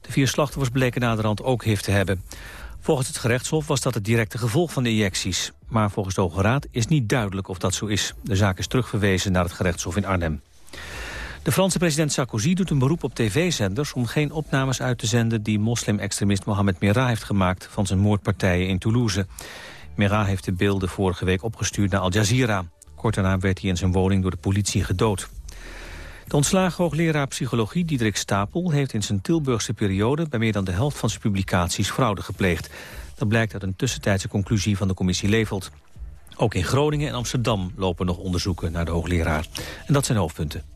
De vier slachtoffers bleken naderhand ook HIV te hebben. Volgens het gerechtshof was dat het directe gevolg van de injecties. Maar volgens de Hoge Raad is niet duidelijk of dat zo is. De zaak is terugverwezen naar het gerechtshof in Arnhem. De Franse president Sarkozy doet een beroep op tv-zenders... om geen opnames uit te zenden die moslim-extremist Mohamed Merah heeft gemaakt... van zijn moordpartijen in Toulouse. Merah heeft de beelden vorige week opgestuurd naar Al Jazeera. Kort daarna werd hij in zijn woning door de politie gedood. De ontslagen hoogleraar psychologie Diederik Stapel... heeft in zijn Tilburgse periode bij meer dan de helft van zijn publicaties fraude gepleegd. Dat blijkt uit een tussentijdse conclusie van de commissie Leveld. Ook in Groningen en Amsterdam lopen nog onderzoeken naar de hoogleraar. En dat zijn hoofdpunten.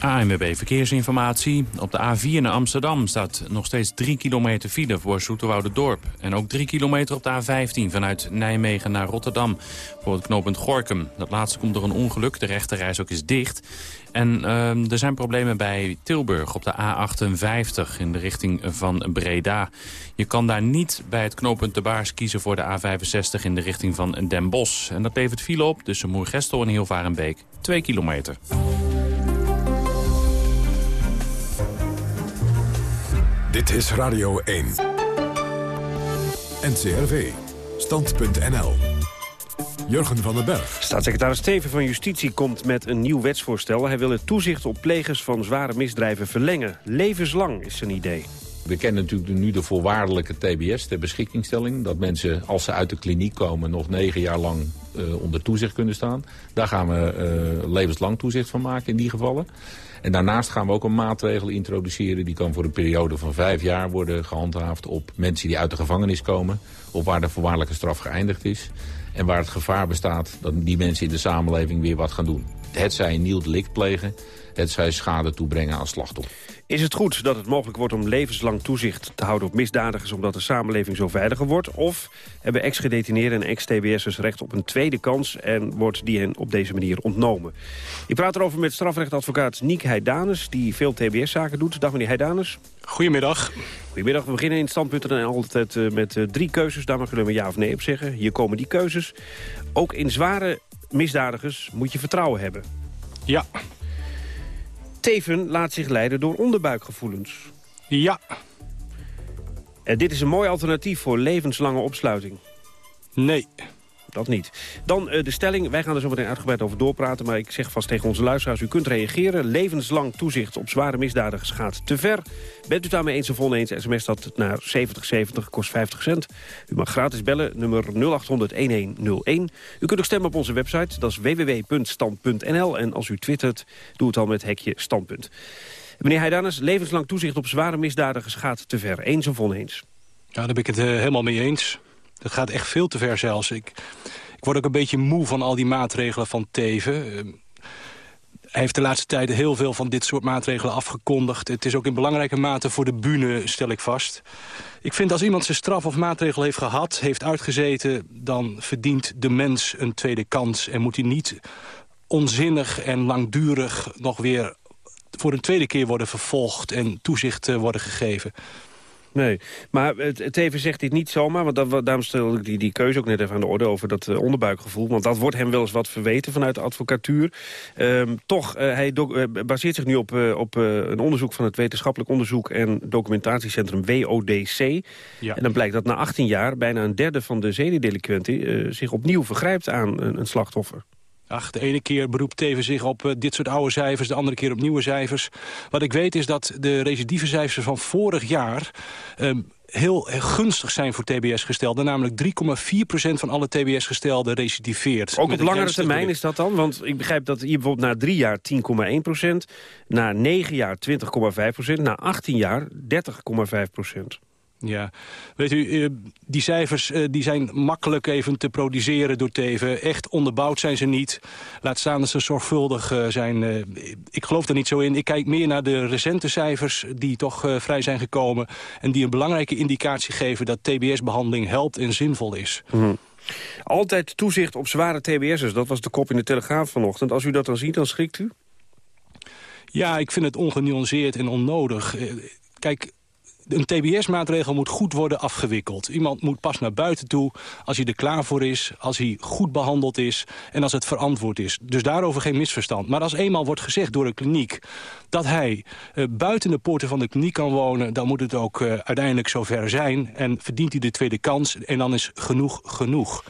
ANWB Verkeersinformatie. Op de A4 naar Amsterdam staat nog steeds 3 kilometer file voor Dorp. En ook 3 kilometer op de A15 vanuit Nijmegen naar Rotterdam voor het knooppunt Gorkum. Dat laatste komt door een ongeluk. De rechterreis ook is dicht. En uh, er zijn problemen bij Tilburg op de A58 in de richting van Breda. Je kan daar niet bij het knooppunt de Baars kiezen voor de A65 in de richting van Den Bosch. En dat levert file op tussen Moergestel en Hilvarenbeek. 2 kilometer. Dit is Radio 1. NCRV. Stand.nl. Jurgen van den Berg. Staatssecretaris Steven van Justitie komt met een nieuw wetsvoorstel. Hij wil het toezicht op plegers van zware misdrijven verlengen. Levenslang is zijn idee. We kennen natuurlijk nu de voorwaardelijke TBS, de beschikkingstelling. Dat mensen, als ze uit de kliniek komen, nog negen jaar lang uh, onder toezicht kunnen staan. Daar gaan we uh, levenslang toezicht van maken in die gevallen. En daarnaast gaan we ook een maatregel introduceren. Die kan voor een periode van vijf jaar worden gehandhaafd op mensen die uit de gevangenis komen. Of waar de voorwaardelijke straf geëindigd is. En waar het gevaar bestaat dat die mensen in de samenleving weer wat gaan doen. Het zij een nieuw delict plegen, het zij schade toebrengen aan slachtoffer. Is het goed dat het mogelijk wordt om levenslang toezicht te houden op misdadigers... omdat de samenleving zo veiliger wordt? Of hebben ex-gedetineerden en ex-TBS'ers recht op een tweede kans... en wordt die hen op deze manier ontnomen? Ik praat erover met strafrechtadvocaat Niek Heidanus... die veel TBS-zaken doet. Dag meneer Heidanus. Goedemiddag. Goedemiddag. We beginnen in standpunten altijd uh, met uh, drie keuzes. Daar mag u een ja of nee op zeggen. Hier komen die keuzes. Ook in zware misdadigers moet je vertrouwen hebben. Ja. Teven laat zich leiden door onderbuikgevoelens. Ja. En dit is een mooi alternatief voor levenslange opsluiting. Nee. Dat niet. Dan uh, de stelling. Wij gaan er zo meteen uitgebreid over doorpraten. Maar ik zeg vast tegen onze luisteraars. U kunt reageren. Levenslang toezicht op zware misdadigers gaat te ver. Bent u daarmee eens of oneens? SMS dat naar 7070 kost 50 cent. U mag gratis bellen. Nummer 0800-1101. U kunt ook stemmen op onze website. Dat is www.stand.nl. En als u twittert, doe het dan met hekje standpunt. Meneer Heidanus, levenslang toezicht op zware misdadigers gaat te ver. Eens of oneens? Ja, daar ben ik het uh, helemaal mee eens. Dat gaat echt veel te ver zelfs. Ik, ik word ook een beetje moe van al die maatregelen van Teven. Uh, hij heeft de laatste tijden heel veel van dit soort maatregelen afgekondigd. Het is ook in belangrijke mate voor de bühne, stel ik vast. Ik vind als iemand zijn straf of maatregel heeft gehad, heeft uitgezeten... dan verdient de mens een tweede kans en moet hij niet onzinnig en langdurig nog weer voor een tweede keer worden vervolgd en toezicht eh, worden gegeven. Nee, maar het, even zegt dit niet zomaar, want dat, daarom stel ik die, die keuze ook net even aan de orde over dat uh, onderbuikgevoel. Want dat wordt hem wel eens wat verweten vanuit de advocatuur. Um, toch, uh, hij uh, baseert zich nu op, op een onderzoek van het wetenschappelijk onderzoek en documentatiecentrum WODC. Ja. En dan blijkt dat na 18 jaar bijna een derde van de zedendelinquenten zich opnieuw vergrijpt aan een, een slachtoffer. Ach, de ene keer beroept Teven zich op uh, dit soort oude cijfers... de andere keer op nieuwe cijfers. Wat ik weet is dat de recidivecijfers van vorig jaar... Um, heel gunstig zijn voor TBS-gestelden. Namelijk 3,4% van alle TBS-gestelden recidiveert. Ook op langere termijn is dat dan? Want ik begrijp dat hier bijvoorbeeld na drie jaar 10,1%... na negen jaar 20,5%, na 18 jaar 30,5%. Ja, weet u, eh, die cijfers eh, die zijn makkelijk even te produceren door Teven. Echt onderbouwd zijn ze niet. Laat staan dat ze zorgvuldig eh, zijn. Ik geloof er niet zo in. Ik kijk meer naar de recente cijfers die toch vrij zijn gekomen... en die een belangrijke indicatie geven dat TBS-behandeling helpt en zinvol is. Mhm. Altijd toezicht op zware TBS'ers, dat was de kop in de Telegraaf vanochtend. Als u dat dan ziet, dan schrikt u? Ja, ik vind het ongenuanceerd en onnodig. Kijk, een TBS-maatregel moet goed worden afgewikkeld. Iemand moet pas naar buiten toe als hij er klaar voor is... als hij goed behandeld is en als het verantwoord is. Dus daarover geen misverstand. Maar als eenmaal wordt gezegd door een kliniek... dat hij uh, buiten de poorten van de kliniek kan wonen... dan moet het ook uh, uiteindelijk zover zijn. En verdient hij de tweede kans en dan is genoeg genoeg.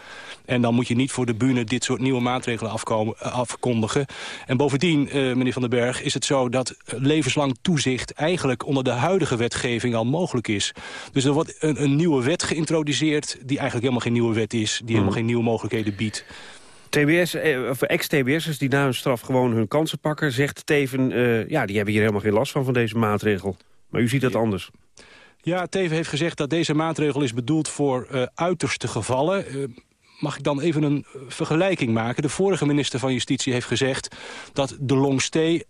En dan moet je niet voor de bühne dit soort nieuwe maatregelen afkomen, eh, afkondigen. En bovendien, uh, meneer Van den Berg, is het zo dat levenslang toezicht... eigenlijk onder de huidige wetgeving al mogelijk is. Dus er wordt een, een nieuwe wet geïntroduceerd... die eigenlijk helemaal geen nieuwe wet is, die helemaal hmm. geen nieuwe mogelijkheden biedt. TBS, eh, of ex-TBS'ers die na hun straf gewoon hun kansen pakken... zegt Teven, uh, ja, die hebben hier helemaal geen last van, van deze maatregel. Maar u ziet dat anders. Ja, Teven heeft gezegd dat deze maatregel is bedoeld voor uh, uiterste gevallen mag ik dan even een eh, vergelijking maken. De vorige minister van Justitie heeft gezegd dat de long stay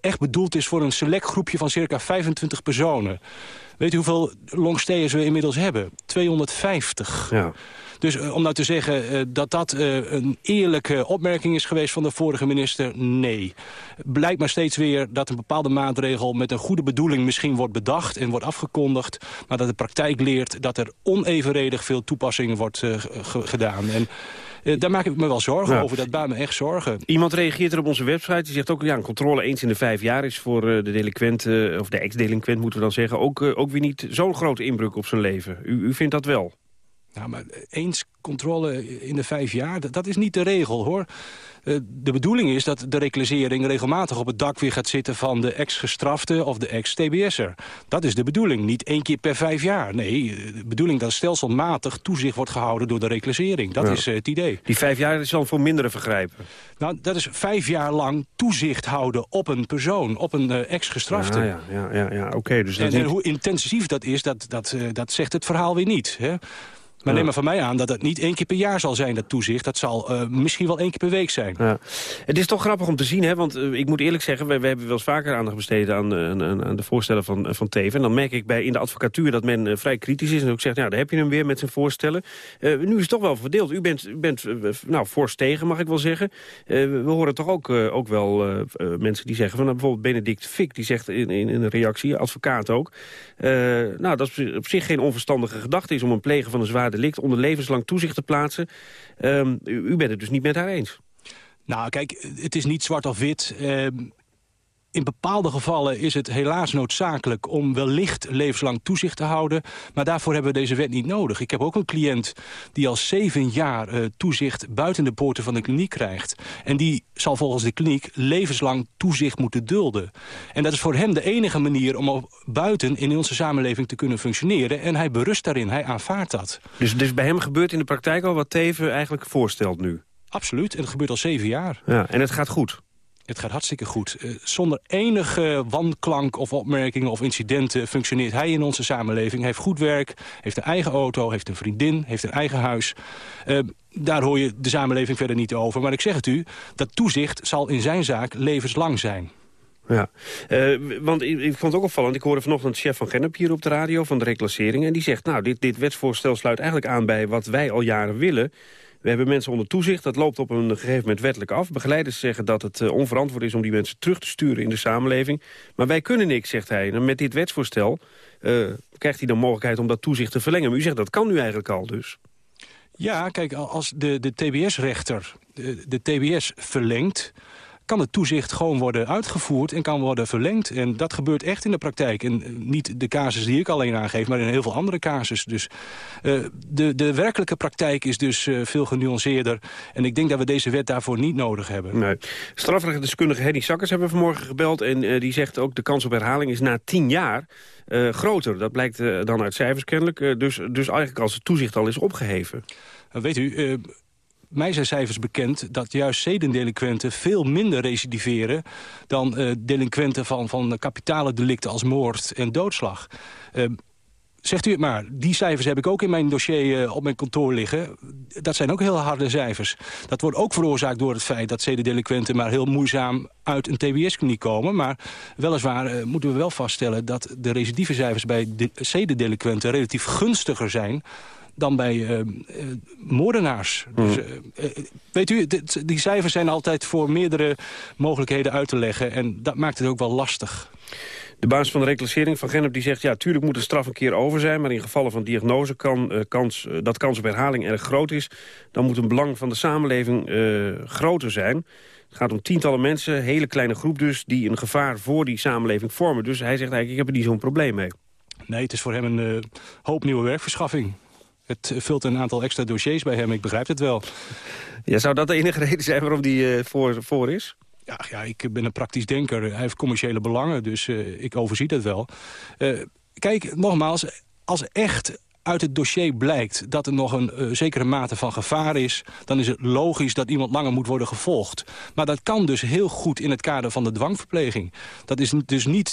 echt bedoeld is voor een select groepje van circa 25 personen. Weet u hoeveel longstayers we inmiddels hebben? 250. Ja. Dus uh, om nou te zeggen uh, dat dat uh, een eerlijke opmerking is geweest van de vorige minister, nee. Blijkt maar steeds weer dat een bepaalde maatregel met een goede bedoeling misschien wordt bedacht en wordt afgekondigd, maar dat de praktijk leert dat er onevenredig veel toepassingen wordt gedaan. En daar maak ik me wel zorgen over. Dat baart me echt zorgen. Iemand reageert er op onze website. Die zegt ook, ja, een controle eens in de vijf jaar is voor de delinquent, of de ex-delinquent moeten we dan zeggen, ook, ook weer niet zo'n grote inbreuk op zijn leven. U, u vindt dat wel? Nou, maar eens controle in de vijf jaar, dat, dat is niet de regel, hoor. Uh, de bedoeling is dat de reclassering regelmatig op het dak weer gaat zitten... van de ex-gestrafte of de ex-TBS'er. Dat is de bedoeling, niet één keer per vijf jaar. Nee, de bedoeling dat stelselmatig toezicht wordt gehouden door de reclassering. Dat ja. is uh, het idee. Die vijf jaar is dan voor mindere vergrijpen? Nou, dat is vijf jaar lang toezicht houden op een persoon, op een uh, ex-gestrafte. Ja, ja, ja, ja, oké. dus en, hoe intensief dat is, dat, dat, dat zegt het verhaal weer niet. Hè? Maar neem maar van mij aan dat het niet één keer per jaar zal zijn, dat toezicht. Dat zal uh, misschien wel één keer per week zijn. Ja. Het is toch grappig om te zien, hè? want uh, ik moet eerlijk zeggen... we, we, hebben wel eens vaker aandacht besteed aan, aan, aan de voorstellen van, van Teven. En dan merk ik bij in de advocatuur dat men vrij kritisch is... en ook zegt, nou, daar heb je hem weer met zijn voorstellen. nu is het toch wel verdeeld. U bent, u bent nou, fors tegen, mag ik wel zeggen. we horen toch ook, ook wel mensen die zeggen... van nou, bijvoorbeeld Benedict Fick, die zegt in, in, in een reactie, advocaat ook... nou, dat op zich geen onverstandige gedachte is om een plegen van een zwaar delict onder levenslang toezicht te plaatsen. Um, u, bent het dus niet met haar eens. Nou, kijk, het is niet zwart of wit. Um, in bepaalde gevallen is het helaas noodzakelijk om wellicht levenslang toezicht te houden. Maar daarvoor hebben we deze wet niet nodig. Ik heb ook een cliënt die al zeven jaar uh, toezicht buiten de poorten van de kliniek krijgt. En die zal volgens de kliniek levenslang toezicht moeten dulden. En dat is voor hem de enige manier om buiten in onze samenleving te kunnen functioneren. En hij berust daarin, hij aanvaardt dat. Dus, dus bij hem gebeurt in de praktijk al wat Teven eigenlijk voorstelt nu? Absoluut, en het gebeurt al zeven jaar. Ja, en het gaat goed? Het gaat hartstikke goed. Uh, zonder enige wanklank of opmerkingen of incidenten functioneert hij in onze samenleving. Hij heeft goed werk, heeft een eigen auto, heeft een vriendin, heeft een eigen huis. Uh, daar hoor je de samenleving verder niet over. Maar ik zeg het u, dat toezicht zal in zijn zaak levenslang zijn. Ja, uh, want ik, ik, vond het ook opvallend. Ik hoorde vanochtend chef van Gennep hier op de radio van de reclassering. En die zegt, nou, dit, dit wetsvoorstel sluit eigenlijk aan bij wat wij al jaren willen. We hebben mensen onder toezicht, dat loopt op een gegeven moment wettelijk af. Begeleiders zeggen dat het uh, onverantwoord is om die mensen terug te sturen in de samenleving. Maar wij kunnen niks, zegt hij. En met dit wetsvoorstel uh, krijgt hij de mogelijkheid om dat toezicht te verlengen. Maar u zegt dat kan nu eigenlijk al dus. Ja, kijk, als de, de TBS-rechter de TBS verlengt kan het toezicht gewoon worden uitgevoerd en kan worden verlengd. En dat gebeurt echt in de praktijk. En eh, niet de casus die ik alleen aangeef, maar in heel veel andere casus. Dus uh, de, de werkelijke praktijk is dus uh, veel genuanceerder. En ik denk dat we deze wet daarvoor niet nodig hebben. Nee. Strafrechtdeskundige Henny Sakkers hebben we vanmorgen gebeld. En uh, die zegt ook de kans op herhaling is na tien jaar groter. Dat blijkt dan uit cijfers kennelijk. dus, dus eigenlijk als het toezicht al is opgeheven. weet u mij zijn cijfers bekend dat juist zedendelinquenten veel minder recidiveren... dan uh, delinquenten van, van kapitale delicten als moord en doodslag. Uh, zegt u het maar, die cijfers heb ik ook in mijn dossier uh, op mijn kantoor liggen. Dat zijn ook heel harde cijfers. Dat wordt ook veroorzaakt door het feit dat zedendelinquenten... maar heel moeizaam uit een TBS-kliniek komen. Maar weliswaar uh, moeten we wel vaststellen... dat de recidivecijfers bij zedendelinquenten relatief gunstiger zijn dan bij uh, moordenaars. Mm. Dus, uh, weet u, die cijfers zijn altijd voor meerdere mogelijkheden uit te leggen. En dat maakt het ook wel lastig. De baas van de reclassering van Gennep die zegt... ja, tuurlijk moet de straf een keer over zijn... maar in gevallen van diagnose kan, uh, kans, uh, dat kans op herhaling erg groot is... dan moet een belang van de samenleving uh, groter zijn. Het gaat om tientallen mensen, hele kleine groep dus... die een gevaar voor die samenleving vormen. Dus hij zegt eigenlijk, ik heb er niet zo'n probleem mee. Nee, het is voor hem een hoop nieuwe werkverschaffing. Het vult een aantal extra dossiers bij hem, ik begrijp het wel. Ja, zou dat de enige reden zijn waarom die uh, voor, voor is? Ja, ja, ik ben een praktisch denker. Hij heeft commerciële belangen, dus uh, ik overzie dat wel. Uh, kijk, nogmaals, als echt uit het dossier blijkt dat er nog een uh, zekere mate van gevaar is... dan is het logisch dat iemand langer moet worden gevolgd. Maar dat kan dus heel goed in het kader van de dwangverpleging. Dat is dus niet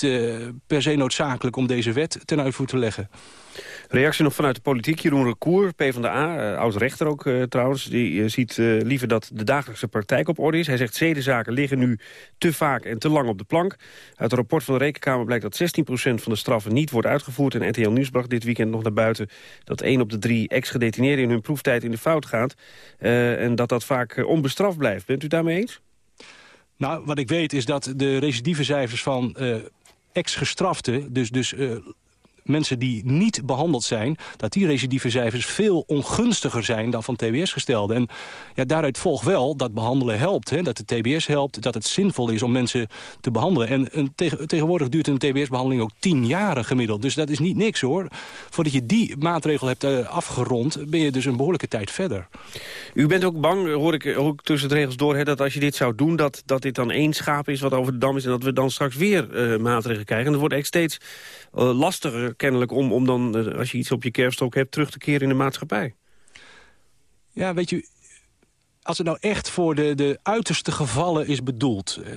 per se noodzakelijk om deze wet ten uitvoer te leggen. Reactie nog vanuit de politiek. Jeroen Recour, PvdA, uh, oud-rechter ook uh, trouwens... die uh, ziet liever dat de dagelijkse praktijk op orde is. Hij zegt zedenzaken liggen nu te vaak en te lang op de plank. Uit een rapport van de Rekenkamer blijkt dat 16% van de straffen niet wordt uitgevoerd. En RTL Nieuws bracht dit weekend nog naar buiten... dat 1 op de 3 ex-gedetineerden in hun proeftijd in de fout gaat. en dat dat vaak onbestraft blijft. Bent u daarmee eens? Nou, wat ik weet is dat de recidivecijfers van ex-gestraften... dus, dus mensen die niet behandeld zijn... dat die recidivecijfers veel ongunstiger zijn dan van TBS-gestelden. En ja, daaruit volgt wel dat behandelen helpt. Hè, dat de TBS helpt, dat het zinvol is om mensen te behandelen. En een, tegen, tegenwoordig duurt een TBS-behandeling ook tien jaren gemiddeld. Dus dat is niet niks hoor. Voordat je die maatregel hebt uh, afgerond... ben je dus een behoorlijke tijd verder. U bent ook bang, hoor ik ook tussen de regels door... Hè, dat als je dit zou doen, dat, dat dit dan één schaap is wat over de dam is... en dat we dan straks weer uh, maatregelen krijgen. En dat wordt echt steeds lastiger kennelijk om, om dan, uh, als je iets op je kerststok hebt... terug te keren in de maatschappij. Ja, weet je, als het nou echt voor de, de uiterste gevallen is bedoeld... Uh,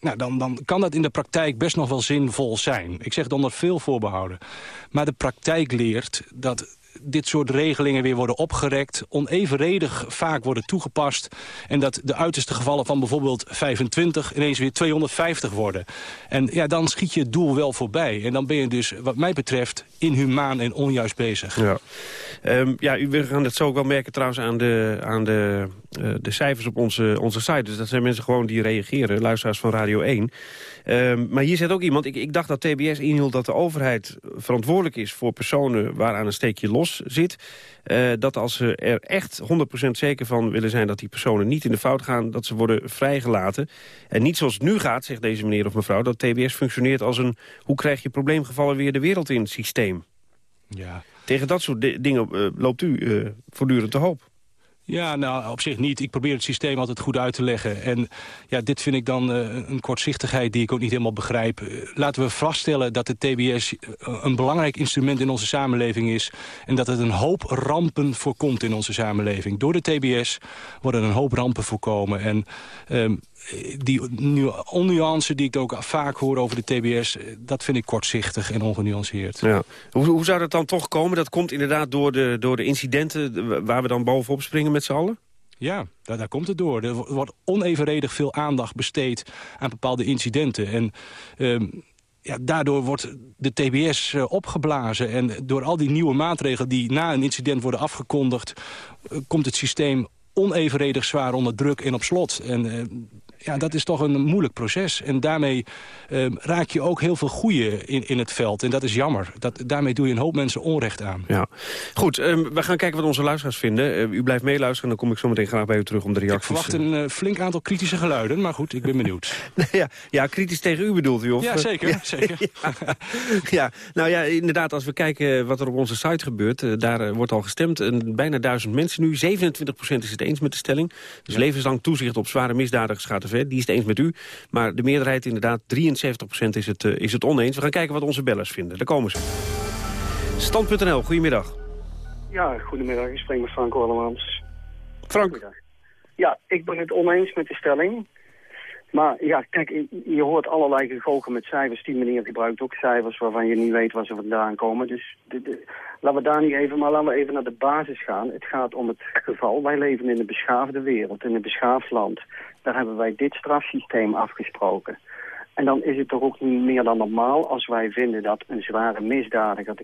nou, dan, dan kan dat in de praktijk best nog wel zinvol zijn. Ik zeg het onder veel voorbehouden. Maar de praktijk leert dat dit soort regelingen weer worden opgerekt... onevenredig vaak worden toegepast... en dat de uiterste gevallen van bijvoorbeeld 25 ineens weer 250 worden. En ja, dan schiet je het doel wel voorbij. En dan ben je dus, wat mij betreft, inhumaan en onjuist bezig. Ja, um, ja we gaan het zo ook wel merken trouwens aan de, aan de, de cijfers op onze, onze site. Dus dat zijn mensen gewoon die reageren, luisteraars van Radio 1... Um, maar hier zit ook iemand, ik, ik dacht dat TBS inhield dat de overheid verantwoordelijk is voor personen waaraan een steekje los zit. Uh, dat als ze er echt 100% zeker van willen zijn dat die personen niet in de fout gaan, dat ze worden vrijgelaten. En niet zoals het nu gaat, zegt deze meneer of mevrouw, dat TBS functioneert als een hoe krijg je probleemgevallen weer de wereld in systeem. Ja. Tegen dat soort dingen uh, loopt u uh, voortdurend te hoop. Ja, nou, op zich niet. Ik probeer het systeem altijd goed uit te leggen. En ja, dit vind ik dan uh, een kortzichtigheid die ik ook niet helemaal begrijp. Uh, laten we vaststellen dat de TBS uh, een belangrijk instrument in onze samenleving is... en dat het een hoop rampen voorkomt in onze samenleving. Door de TBS worden een hoop rampen voorkomen. En ehm, die nu onnuance die ik ook vaak hoor over de TBS... eh, dat vind ik kortzichtig en ongenuanceerd. Ja. Hoe, hoe zou dat dan toch komen? Dat komt inderdaad door de, door de incidenten de- waar we dan bovenop springen met z'n allen? Ja, daar, daar komt het door. Er wo- wordt onevenredig veel aandacht besteed aan bepaalde incidenten. En ehm, ja, daardoor wordt de TBS eh, opgeblazen. En door al die nieuwe maatregelen die na een incident worden afgekondigd... eh, komt het systeem onevenredig zwaar onder druk en op slot. En eh, ja, dat is toch een moeilijk proces. En daarmee ehm, raak je ook heel veel goeie in, in het veld. En dat is jammer. Dat, daarmee doe je een hoop mensen onrecht aan. Ja. Goed, ehm, we gaan kijken wat onze luisteraars vinden. Eh, u blijft meeluisteren, dan kom ik zo meteen graag bij u terug om de Ik reacties... verwacht een eh, flink aantal kritische geluiden, maar goed, ik ben benieuwd. ja, ja, kritisch tegen u bedoelt u? Of? Ja, zeker. Ja. zeker. Ja, nou ja, inderdaad, als we kijken wat er op onze site gebeurt... eh, daar eh, wordt al gestemd. En bijna duizend mensen nu. 27% is het eens met de stelling. Dus levenslang toezicht op zware misdadigers gaat Die is het eens met u. Maar de meerderheid inderdaad, 73% is het, eh, is het oneens. We gaan kijken wat onze bellers vinden. Daar komen ze. Stand.nl, goedemiddag. Ja, goedemiddag. Ik spreek met Frank Orlemans. Frank. Ja, ik ben het oneens met de stelling. Maar ja, kijk, je- hoort allerlei gegogen met cijfers. Die meneer gebruikt ook cijfers waarvan je niet weet waar ze vandaan komen. Dus laten we daar niet even, maar laten we even naar de basis gaan. Het gaat om het geval. Wij leven in een beschaafde wereld, in een beschaafd land. Daar hebben wij dit strafsysteem afgesproken. En dan is het toch ook niet meer dan normaal als wij vinden dat een zware misdadiger,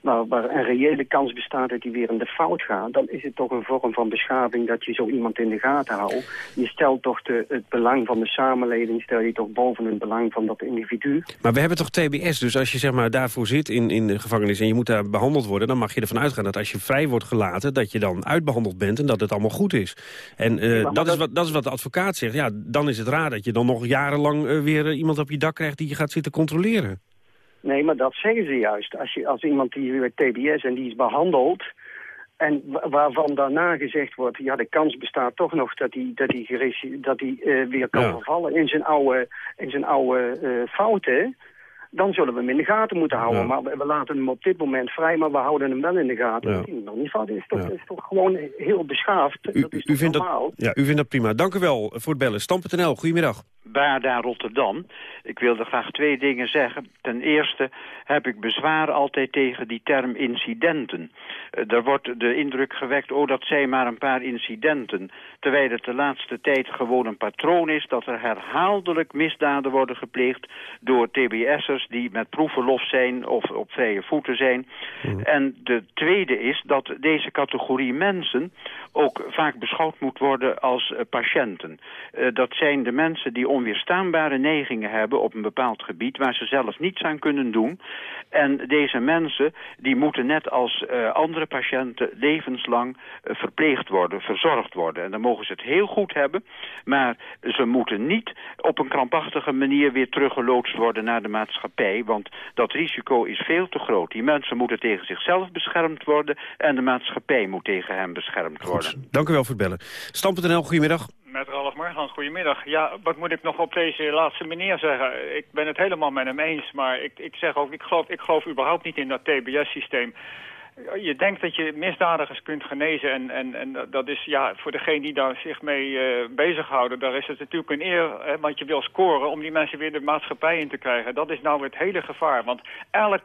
waar, waar een reële kans bestaat dat hij weer in de fout gaat, dan is het toch een vorm van beschaving dat je zo iemand in de gaten houdt. Je stelt toch de, het belang van de samenleving, stel je toch boven het belang van dat individu. Maar we hebben toch TBS, dus als je zeg maar, daarvoor zit in, in de gevangenis... en je moet daar behandeld worden, dan mag je ervan uitgaan dat als je vrij wordt gelaten... dat je dan uitbehandeld bent en dat het allemaal goed is. En eh, dat, is wat, dat is wat de advocaat zegt. Ja, dan is het raar dat je dan nog jarenlang eh, weer eh, iemand op je dak krijgt... die je gaat zitten controleren. Nee, maar dat zeggen ze juist. Als, je, als iemand die weer TBS en die is behandeld... en wa- waarvan daarna gezegd wordt... ja, de kans bestaat toch nog dat hij, dat gereci- dat hij eh, weer kan Ja. vervallen in zijn oude, in zijn oude eh, fouten... dan zullen we hem in de gaten moeten houden. Ja. Maar we, we laten hem op dit moment vrij, maar we houden hem wel in de gaten. Ja. Is. Toch, Ja. is toch gewoon heel beschaafd. U, dat is u, vindt normaal? dat, ja, u vindt dat prima. Dank u wel voor het bellen. Stam.nl, goedemiddag. Baarda Rotterdam. Ik wilde graag twee dingen zeggen. Ten eerste heb ik bezwaar altijd tegen die term incidenten. Eh, er wordt de indruk gewekt, oh dat zijn maar een paar incidenten. Terwijl het de laatste tijd gewoon een patroon is dat er herhaaldelijk misdaden worden gepleegd door TBS'ers die met proevenlof zijn of op vrije voeten zijn. En de tweede is dat deze categorie mensen ook vaak beschouwd moet worden als eh, patiënten. Eh, dat zijn de mensen die onweerstaanbare neigingen hebben op een bepaald gebied waar ze zelf niets aan kunnen doen. En deze mensen die moeten net als eh, andere patiënten levenslang verpleegd worden, verzorgd worden. En dan mogen ze het heel goed hebben, maar ze moeten niet op een krampachtige manier weer teruggeloodst worden naar de maatschappij, want dat risico is veel te groot. Die mensen moeten tegen zichzelf beschermd worden en de maatschappij moet tegen hen beschermd worden. Dank u wel voor het bellen. Stam.nl, goedemiddag. Met Ralf Margans, goedemiddag. Ja, wat moet ik nog op deze laatste meneer zeggen? Ik ben het helemaal met hem eens, maar ik, ik zeg ook, ik geloof, ik geloof überhaupt niet in dat TBS-systeem. Je denkt dat je misdadigers kunt genezen en, en, en dat is, ja, voor degene die daar zich mee eh, bezighouden, daar is het natuurlijk een eer, hè, want je wil scoren om die mensen weer de maatschappij in te krijgen. Dat is nou het hele gevaar, want elk,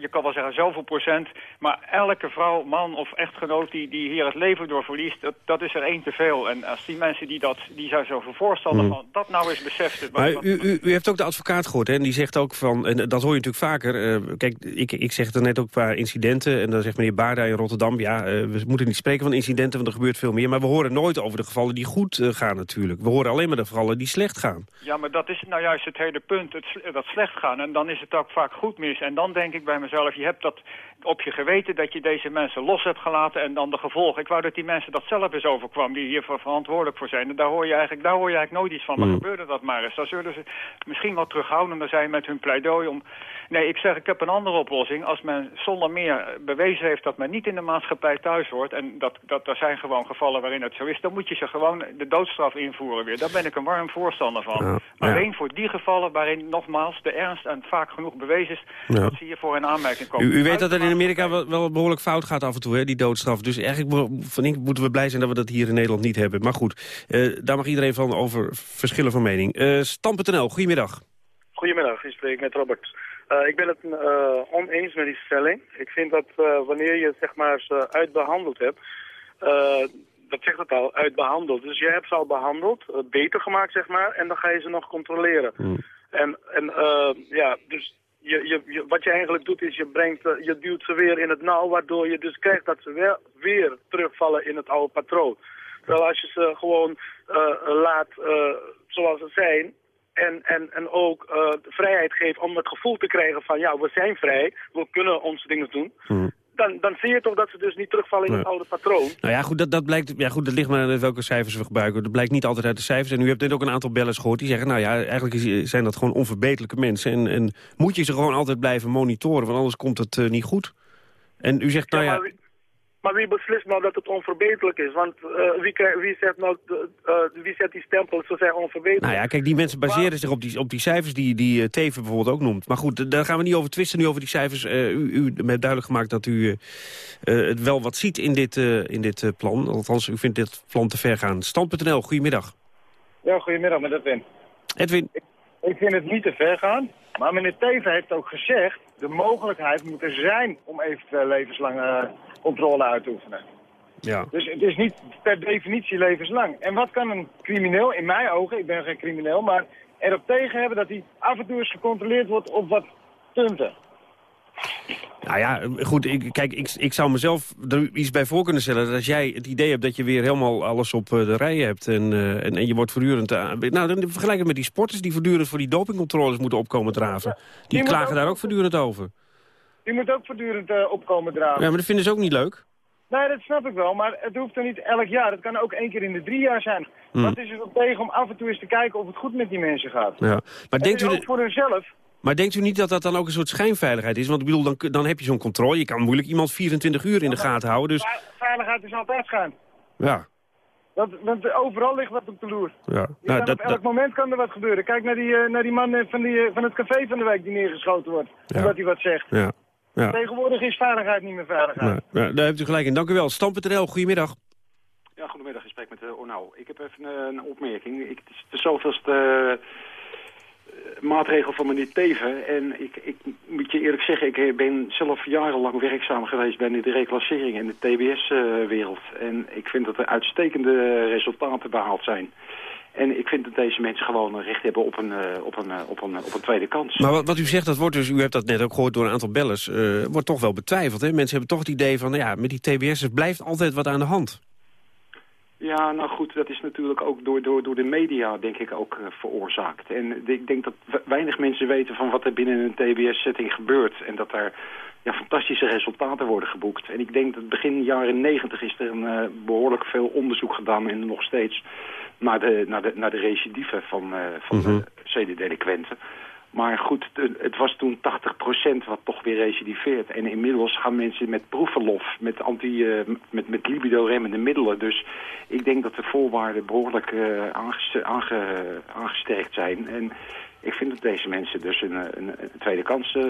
je kan wel zeggen zoveel procent, maar elke vrouw, man of echtgenoot die, die hier het leven door verliest, dat, dat is er één te veel. En als die mensen die dat, die zijn zo voorstander Hmm. van, dat nou eens beseft. Maar u, u, u heeft ook de advocaat gehoord, hè? En die zegt ook van, en dat hoor je natuurlijk vaker... eh, kijk, ik, ik zeg er net ook qua incidenten... en dan zegt meneer Baarda in Rotterdam... ja, eh, we moeten niet spreken van incidenten, want er gebeurt veel meer... maar we horen nooit over de gevallen die goed eh, gaan natuurlijk. We horen alleen maar de gevallen die slecht gaan. Ja, maar dat is nou juist het hele punt, het, dat slecht gaan. En dan is het ook vaak goed mis. En dan denk ik bij mezelf, je hebt dat op je geweten dat je deze mensen los hebt gelaten en dan de gevolgen. Ik wou dat die mensen dat zelf eens overkwam, die hiervoor verantwoordelijk voor zijn. En daar hoor je eigenlijk, daar hoor je eigenlijk nooit iets van. Maar Hmm. gebeurde dat maar eens. Dan zullen ze misschien wat terughoudender zijn met hun pleidooi om... Nee, ik zeg, ik heb een andere oplossing. Als men zonder meer bewezen heeft dat men niet in de maatschappij thuis hoort... en dat, dat er zijn gewoon gevallen waarin het zo is... dan moet je ze gewoon de doodstraf invoeren weer. Daar ben ik een warm voorstander van. Ja, maar ja. alleen voor die gevallen waarin nogmaals de ernst... en vaak genoeg bewezen is Ja. dat ze hiervoor in aanmerking komen. U, u weet dat het in Amerika wel, wel behoorlijk fout gaat af en toe, hè, die doodstraf. Dus eigenlijk vind ik, moeten we blij zijn dat we dat hier in Nederland niet hebben. Maar goed, eh, daar mag iedereen van over verschillen van mening. Eh Stam.nl, goedemiddag. Goedemiddag, ik spreek met Robert. Eh, ik ben het eh, oneens met die stelling. Ik vind dat eh, wanneer je zeg maar, ze uitbehandeld hebt, eh, dat zegt het al, uitbehandeld. Dus je hebt ze al behandeld, eh, beter gemaakt zeg maar, en dan ga je ze nog controleren. En, en eh, ja, dus je, je, je- wat je eigenlijk doet is je, brengt, je duwt ze weer in het nauw, waardoor je dus krijgt dat ze weer, weer terugvallen in het oude patroon. Terwijl als je ze gewoon eh, laat zoals ze zijn, en, en, en ook eh, vrijheid geeft om het gevoel te krijgen van ja, we zijn vrij, we kunnen onze dingen doen. Dan, dan zie je toch dat ze dus niet terugvallen in het Ja. oude patroon. Nou ja, goed, dat, dat blijkt, ja, goed, dat ligt maar aan welke cijfers we gebruiken. Dat blijkt niet altijd uit de cijfers. En u hebt net ook een aantal bellers gehoord die zeggen... nou ja, eigenlijk is- zijn dat gewoon onverbeterlijke mensen. En, en moet je ze gewoon altijd blijven monitoren, want anders komt het eh, niet goed. En u zegt, nou ja... maar wie beslist nou dat het onverbeterlijk is? Want eh, wie, wie, zet nou, de- eh, wie zet die stempel, ze zijn onverbeterlijk? Nou ja, kijk, die mensen baseren zich op die, op die cijfers die, die eh, Teven bijvoorbeeld ook noemt. Maar goed, daar gaan we niet over twisten nu over die cijfers. Eh, u, u hebt duidelijk gemaakt dat u het wel wat ziet in dit, eh, in dit eh, plan. Althans, u vindt dit plan te ver gaan. Stand.nl, goedemiddag. Ja, goedemiddag met Edwin. Edwin. Ik vind het niet te ver gaan, maar meneer Teven heeft ook gezegd... de mogelijkheid moet er zijn om eventueel levenslang eh, controle uit te oefenen. Ja. Dus het is niet per definitie levenslang. En wat kan een crimineel, in mijn ogen, ik ben geen crimineel... maar erop tegen hebben dat hij af en toe eens gecontroleerd wordt op wat punten. Nou ja, goed, ik, kijk, ik, ik zou mezelf er iets bij voor kunnen stellen... dat als jij het idee hebt dat je weer helemaal alles op eh, de rij hebt... en, eh, en, en je wordt voortdurend... eh, nou, dan vergelijk het met die sporters die voortdurend voor die dopingcontroles moeten opkomen draven. Die die klagen daar ook voortdurend over. Die moet ook voortdurend eh, opkomen dragen. Ja, maar dat vinden ze ook niet leuk. Nee, dat snap ik wel, maar het hoeft er niet elk jaar. Het kan ook één keer in de drie jaar zijn. Hmm. Wat is er op tegen om af en toe eens te kijken of het goed met die mensen gaat? Ja. Maar, Het denkt u, ook voor hunzelf. maar denkt u niet dat dat dan ook een soort schijnveiligheid is? Want ik bedoel, dan, dan heb je zo'n controle. Je kan moeilijk iemand 24 uur in de gaten houden. Dus Ve- Veiligheid is altijd schuin. ja, Dat, want overal ligt wat op de loer. ja. Nou, dat, op elk dat, moment kan er wat gebeuren. Kijk naar die, eh, naar die man eh, van, die, van het café van de week die neergeschoten wordt. Ja. Omdat hij wat zegt. ja, ja. Tegenwoordig is veiligheid niet meer veiligheid. Ja, daar hebt u gelijk in. Dank u wel. Stam.nl, goedemiddag. Ja, goedemiddag. Ik spreek met uh, Onau. Ik heb even eh, een opmerking. Ik, het is de zoveelste eh, maatregel van meneer Teven. En ik, ik moet je eerlijk zeggen, ik ben zelf jarenlang werkzaam geweest bij de reclassering en de TBS-wereld. en ik vind dat er uitstekende resultaten behaald zijn. En ik vind dat deze mensen gewoon recht hebben op een, eh, op een, eh, op een, op een tweede kans. Maar wat, wat u zegt, dat wordt dus, u hebt dat net ook gehoord door een aantal bellers, eh, wordt toch wel betwijfeld. Hè? Mensen hebben toch het idee van, nou ja, met die TBS'ers blijft altijd wat aan de hand. Ja, nou goed, dat is natuurlijk ook door, door, door de media, denk ik, ook eh, veroorzaakt. En ik denk dat we- weinig mensen weten van wat er binnen een TBS-setting gebeurt. En dat er ja, fantastische resultaten worden geboekt. En ik denk dat begin jaren negentig is er een, eh, behoorlijk veel onderzoek gedaan, en nog steeds, naar de, naar de, naar de recidieven van, eh, van de CD-delinquenten. Maar goed, het- was toen 80% wat toch weer recidiveert. En inmiddels gaan mensen met proefverlof, met, anti, eh, met, met libido-remmende middelen. Dus ik denk dat de voorwaarden behoorlijk eh, aange- aangesterkt zijn. En ik vind dat deze mensen dus een, eh, een, een tweede kans... eh,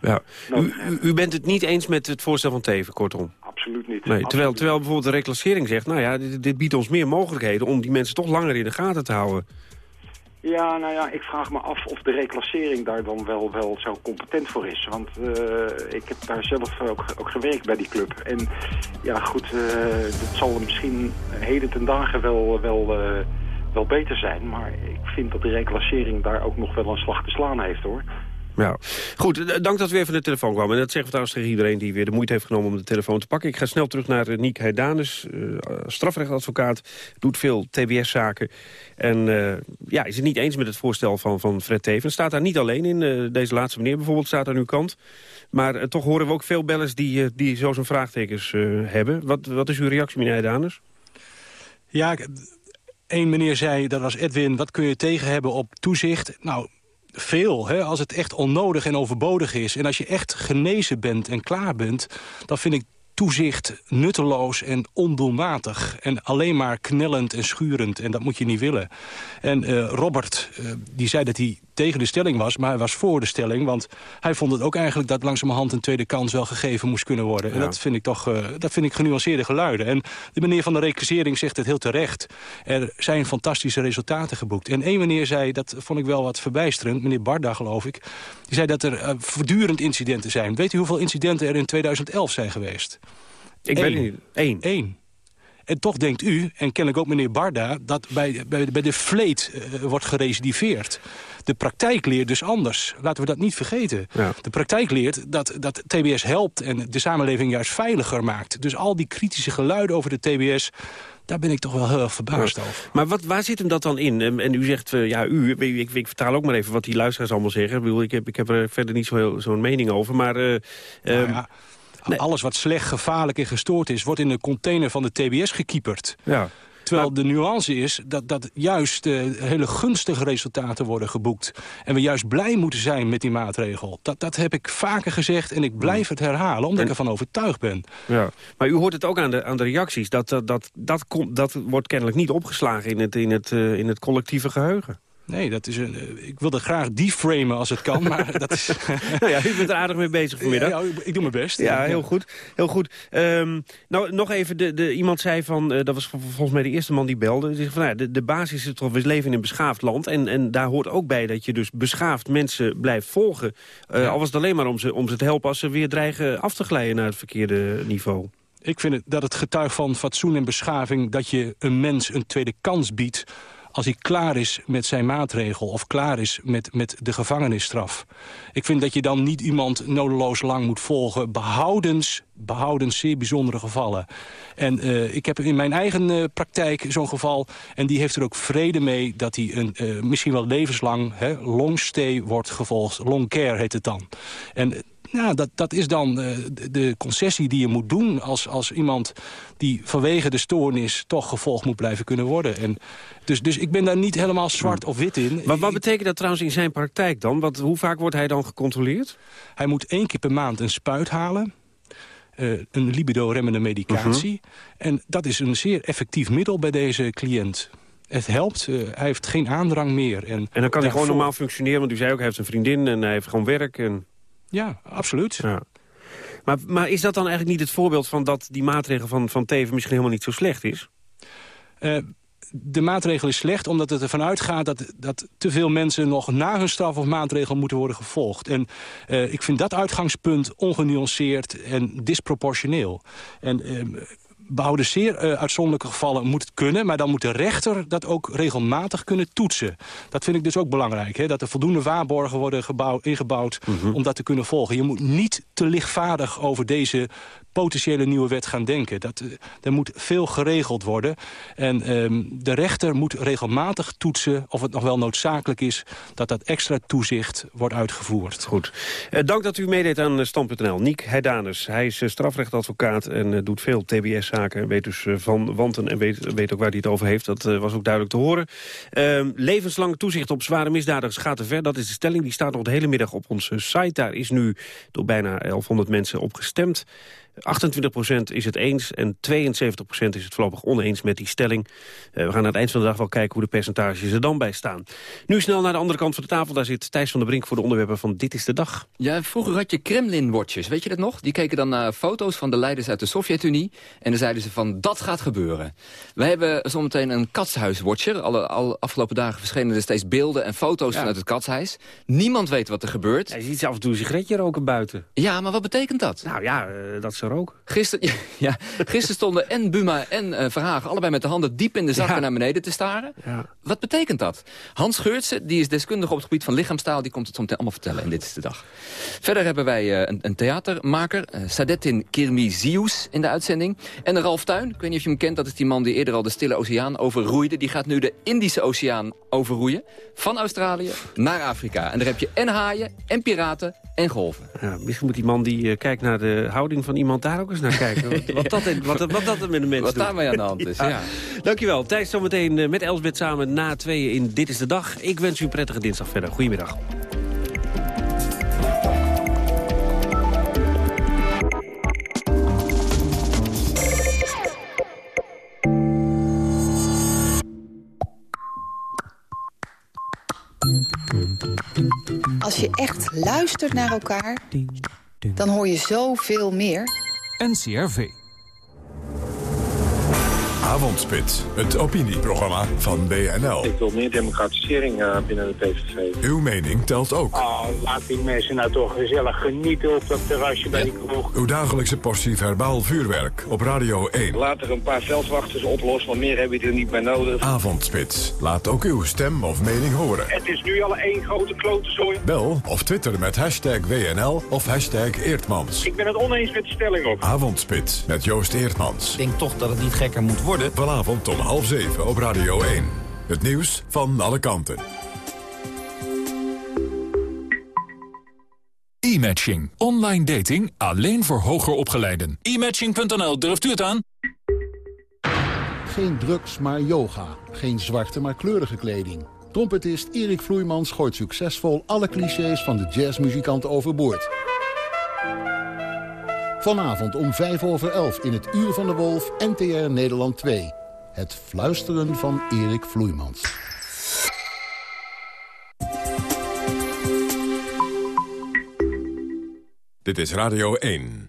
Ja. U, u, u bent het niet eens met het voorstel van Teven, kortom. Absoluut niet. Nee, terwijl, Absoluut. terwijl bijvoorbeeld de reclassering zegt... nou ja, dit, dit biedt ons meer mogelijkheden om die mensen toch langer in de gaten te houden. Ja, nou ja, ik vraag me af of de reclassering daar dan wel, wel zo competent voor is. Want eh, ik heb daar zelf ook, ook gewerkt bij die club. En ja, goed, het zal misschien heden ten dagen wel, wel, wel beter zijn. Maar ik vind dat de reclassering daar ook nog wel een slag te slaan heeft, hoor. Ja. Goed, eh, dank dat u even van de telefoon kwam. En dat zeggen we trouwens tegen iedereen die weer de moeite heeft genomen om de telefoon te pakken. Ik ga snel terug naar uh, Niek Heidanus, uh, strafrechtadvocaat, doet veel TBS-zaken. En uh, ja, is het niet eens met het voorstel van, van Fred Teven. Staat daar niet alleen in, uh, deze laatste meneer bijvoorbeeld staat aan uw kant. Maar uh, toch horen we ook veel bellers die, uh, die zo zijn vraagtekens uh, hebben. Wat, wat is uw reactie, meneer Heidanus? Ja, één meneer zei, dat was Edwin, wat kun je tegen hebben op toezicht? Nou, veel. Hè? Als het echt onnodig en overbodig is. En als je echt genezen bent en klaar bent... dan vind ik toezicht nutteloos en ondoelmatig. En alleen maar knellend en schurend. En dat moet je niet willen. En uh, Robert, uh, die zei dat hij tegen de stelling was, maar hij was voor de stelling. Want hij vond het ook eigenlijk dat langzamerhand een tweede kans wel gegeven moest kunnen worden. Ja. En dat vind ik toch uh, dat vind ik genuanceerde geluiden. En de meneer van de reclassering zegt het heel terecht. Er zijn fantastische resultaten geboekt. En één meneer zei, dat vond ik wel wat verbijsterend, meneer Barda geloof ik. Die zei dat er uh, voortdurend incidenten zijn. Weet u hoeveel incidenten er in 2011 zijn geweest? Ik Eén. weet het niet. Eén. Eén. En toch denkt u, en kennelijk ook meneer Barda... dat bij, bij, bij de vleet uh, wordt gerecidiveerd. De praktijk leert dus anders. Laten we dat niet vergeten. Ja. De praktijk leert dat, dat TBS helpt en de samenleving juist veiliger maakt. Dus al die kritische geluiden over de TBS... Daar ben ik toch wel heel erg verbaasd ja. over. Maar wat, waar zit hem dat dan in? En, en u zegt, uh, ja, u, ik, ik, vertaal ook maar even wat die luisteraars allemaal zeggen. Ik, bedoel, ik, heb, ik heb er verder niet zo'n zo mening over. Maar uh, nou ja. Nee. Alles wat slecht, gevaarlijk en gestoord is... wordt in de container van de TBS gekieperd. Ja. Terwijl de nuance is dat, dat juist uh, hele gunstige resultaten worden geboekt. En we juist blij moeten zijn met die maatregel. Dat, dat heb ik vaker gezegd en ik blijf het herhalen... omdat en, ik ervan overtuigd ben. Ja. Maar u hoort het ook aan de, aan de reacties. Dat, dat, dat, dat, komt, dat wordt kennelijk niet opgeslagen in het, in het, uh, in het collectieve geheugen. Nee, dat is een, uh, ik wil dat graag deframen als het kan, maar dat is... nou ja, u bent er aardig mee bezig vanmiddag. Ja, ik doe mijn best. Ja, heel goed. Heel goed. Um, nou, nog even, de, de, iemand zei van, uh, dat was volgens mij de eerste man die belde... Die van, nou ja, de, de basis is toch, we leven in een beschaafd land... En, en daar hoort ook bij dat je dus beschaafd mensen blijft volgen. Uh, ja. Al was het alleen maar om ze, om ze te helpen als ze weer dreigen af te glijden naar het verkeerde niveau. Ik vind het, dat het getuigt van fatsoen en beschaving... dat je een mens een tweede kans biedt als hij klaar is met zijn maatregel... of klaar is met, met de gevangenisstraf. Ik vind dat je dan niet iemand nodeloos lang moet volgen... behoudens, behoudens zeer bijzondere gevallen. En uh, ik heb in mijn eigen uh, praktijk zo'n geval... en die heeft er ook vrede mee dat hij een, uh, misschien wel levenslang... Hè, wordt gevolgd. Long care heet het dan. En nou, dat, dat is dan uh, de, de concessie die je moet doen... Als, als iemand die vanwege de stoornis toch gevolgd moet blijven kunnen worden. En dus, dus ik ben daar niet helemaal zwart of wit in. Maar wat betekent dat trouwens in zijn praktijk dan? Want hoe vaak wordt hij dan gecontroleerd? Hij moet één keer per maand een spuit halen. Uh, een libido-remmende medicatie. Uh -huh. En dat is een zeer effectief middel bij deze cliënt het helpt. Uh, hij heeft geen aandrang meer. En, en dan kan hij gewoon normaal functioneren, want u zei ook, hij heeft een vriendin en hij heeft gewoon werk. En... Ja, absoluut. Ja. Maar, maar is dat dan eigenlijk niet het voorbeeld van dat die maatregel van, van Teven misschien helemaal niet zo slecht is? Uh, de maatregel is slecht omdat het ervan uitgaat dat, dat te veel mensen nog na hun straf of maatregel moeten worden gevolgd. En uh, ik vind dat uitgangspunt ongenuanceerd en disproportioneel. En uh, behouden zeer uh, uitzonderlijke gevallen moet het kunnen... maar dan moet de rechter dat ook regelmatig kunnen toetsen. Dat vind ik dus ook belangrijk. Hè? Dat er voldoende waarborgen worden gebouw, ingebouwd mm -hmm. om dat te kunnen volgen. Je moet niet te lichtvaardig over deze potentiële nieuwe wet gaan denken. Dat, uh, er moet veel geregeld worden. En um, de rechter moet regelmatig toetsen of het nog wel noodzakelijk is... dat dat extra toezicht wordt uitgevoerd. Goed. Uh, dank dat u meedeed aan Stand.nl. Niek Heidanus, hij is strafrechtadvocaat en doet veel TBS Weet dus van wanten en weet, weet ook waar hij het over heeft. Dat uh, was ook duidelijk te horen. Uh, levenslang toezicht op zware misdadigers gaat te ver. Dat is de stelling. Die staat nog de hele middag op onze site. Daar is nu door bijna 1100 mensen op gestemd. 28% is het eens en 72% is het voorlopig oneens met die stelling. Uh, we gaan aan het eind van de dag wel kijken hoe de percentages er dan bij staan. Nu snel naar de andere kant van de tafel. Daar zit Thijs van der Brink voor de onderwerpen van Dit is de Dag. Ja, vroeger had je Kremlin-watchers, weet je dat nog? Die keken dan naar foto's van de leiders uit de Sovjet-Unie... en dan zeiden ze van, dat gaat gebeuren. Wij hebben zometeen een katshuis-watcher. Alle, alle afgelopen dagen verschenen er steeds beelden en foto's ja. vanuit het katshuis. Niemand weet wat er gebeurt. Je ziet af en toe een sigaretje roken buiten. Ja, maar wat betekent dat? Nou ja, uh, dat ze. Gisteren, ja, gisteren stonden en Buma en uh, Verhagen allebei met de handen diep in de zakken ja. naar beneden te staren. Ja. Wat betekent dat? Hans Geurtsen, die is deskundige op het gebied van lichaamstaal, die komt het zo meteen allemaal vertellen. En dit is de dag. Verder hebben wij uh, een, een, theatermaker, uh, Sadettin Kirmizius in de uitzending. En Ralf Tuin, ik weet niet of je hem kent, dat is die man die eerder al de Stille Oceaan overroeide. Die gaat nu de Indische Oceaan overroeien. Van Australië naar Afrika. En daar heb je en haaien, en piraten, en golven. Ja, misschien moet die man die kijkt naar de houding van iemand daar ook eens naar kijken. Wat, wat, dat, wat, wat dat met de mensen Wat daarmee aan de hand is, ja. ja. Dankjewel. Thijs zometeen uh, met Elsbeth samen na tweeën in Dit is de Dag. Ik wens u een prettige dinsdag verder. Goedemiddag. Als je echt luistert naar elkaar, dan hoor je zoveel meer. NCRV. Avondspits, het opinieprogramma van BNL. Ik wil meer democratisering uh, binnen de PVV. Uw mening telt ook. Oh, laat die mensen nou toch gezellig genieten op dat terrasje bij die kroeg. Uw dagelijkse portie verbaal vuurwerk op Radio 1. Laat er een paar veldwachters oplossen, want meer heb je er niet bij nodig. Avondspits, laat ook uw stem of mening horen. Het is nu al één grote klote Bel of twitter met hashtag WNL of hashtag Eertmans. Ik ben het oneens met de stelling ook. Avondspits met Joost Eertmans. Ik denk toch dat het niet gekker moet worden. Vanavond om half zeven op Radio 1. Het nieuws van alle kanten. E-matching. Online dating alleen voor hoger opgeleiden. E-matching.nl, durft u het aan? Geen drugs, maar yoga. Geen zwarte, maar kleurige kleding. Trompetist Erik Vloeimans gooit succesvol alle clichés van de jazzmuzikant overboord. Vanavond om 5 over 11 in het Uur van de Wolf, NTR Nederland 2. Het fluisteren van Erik Vloeimans. Dit is Radio 1.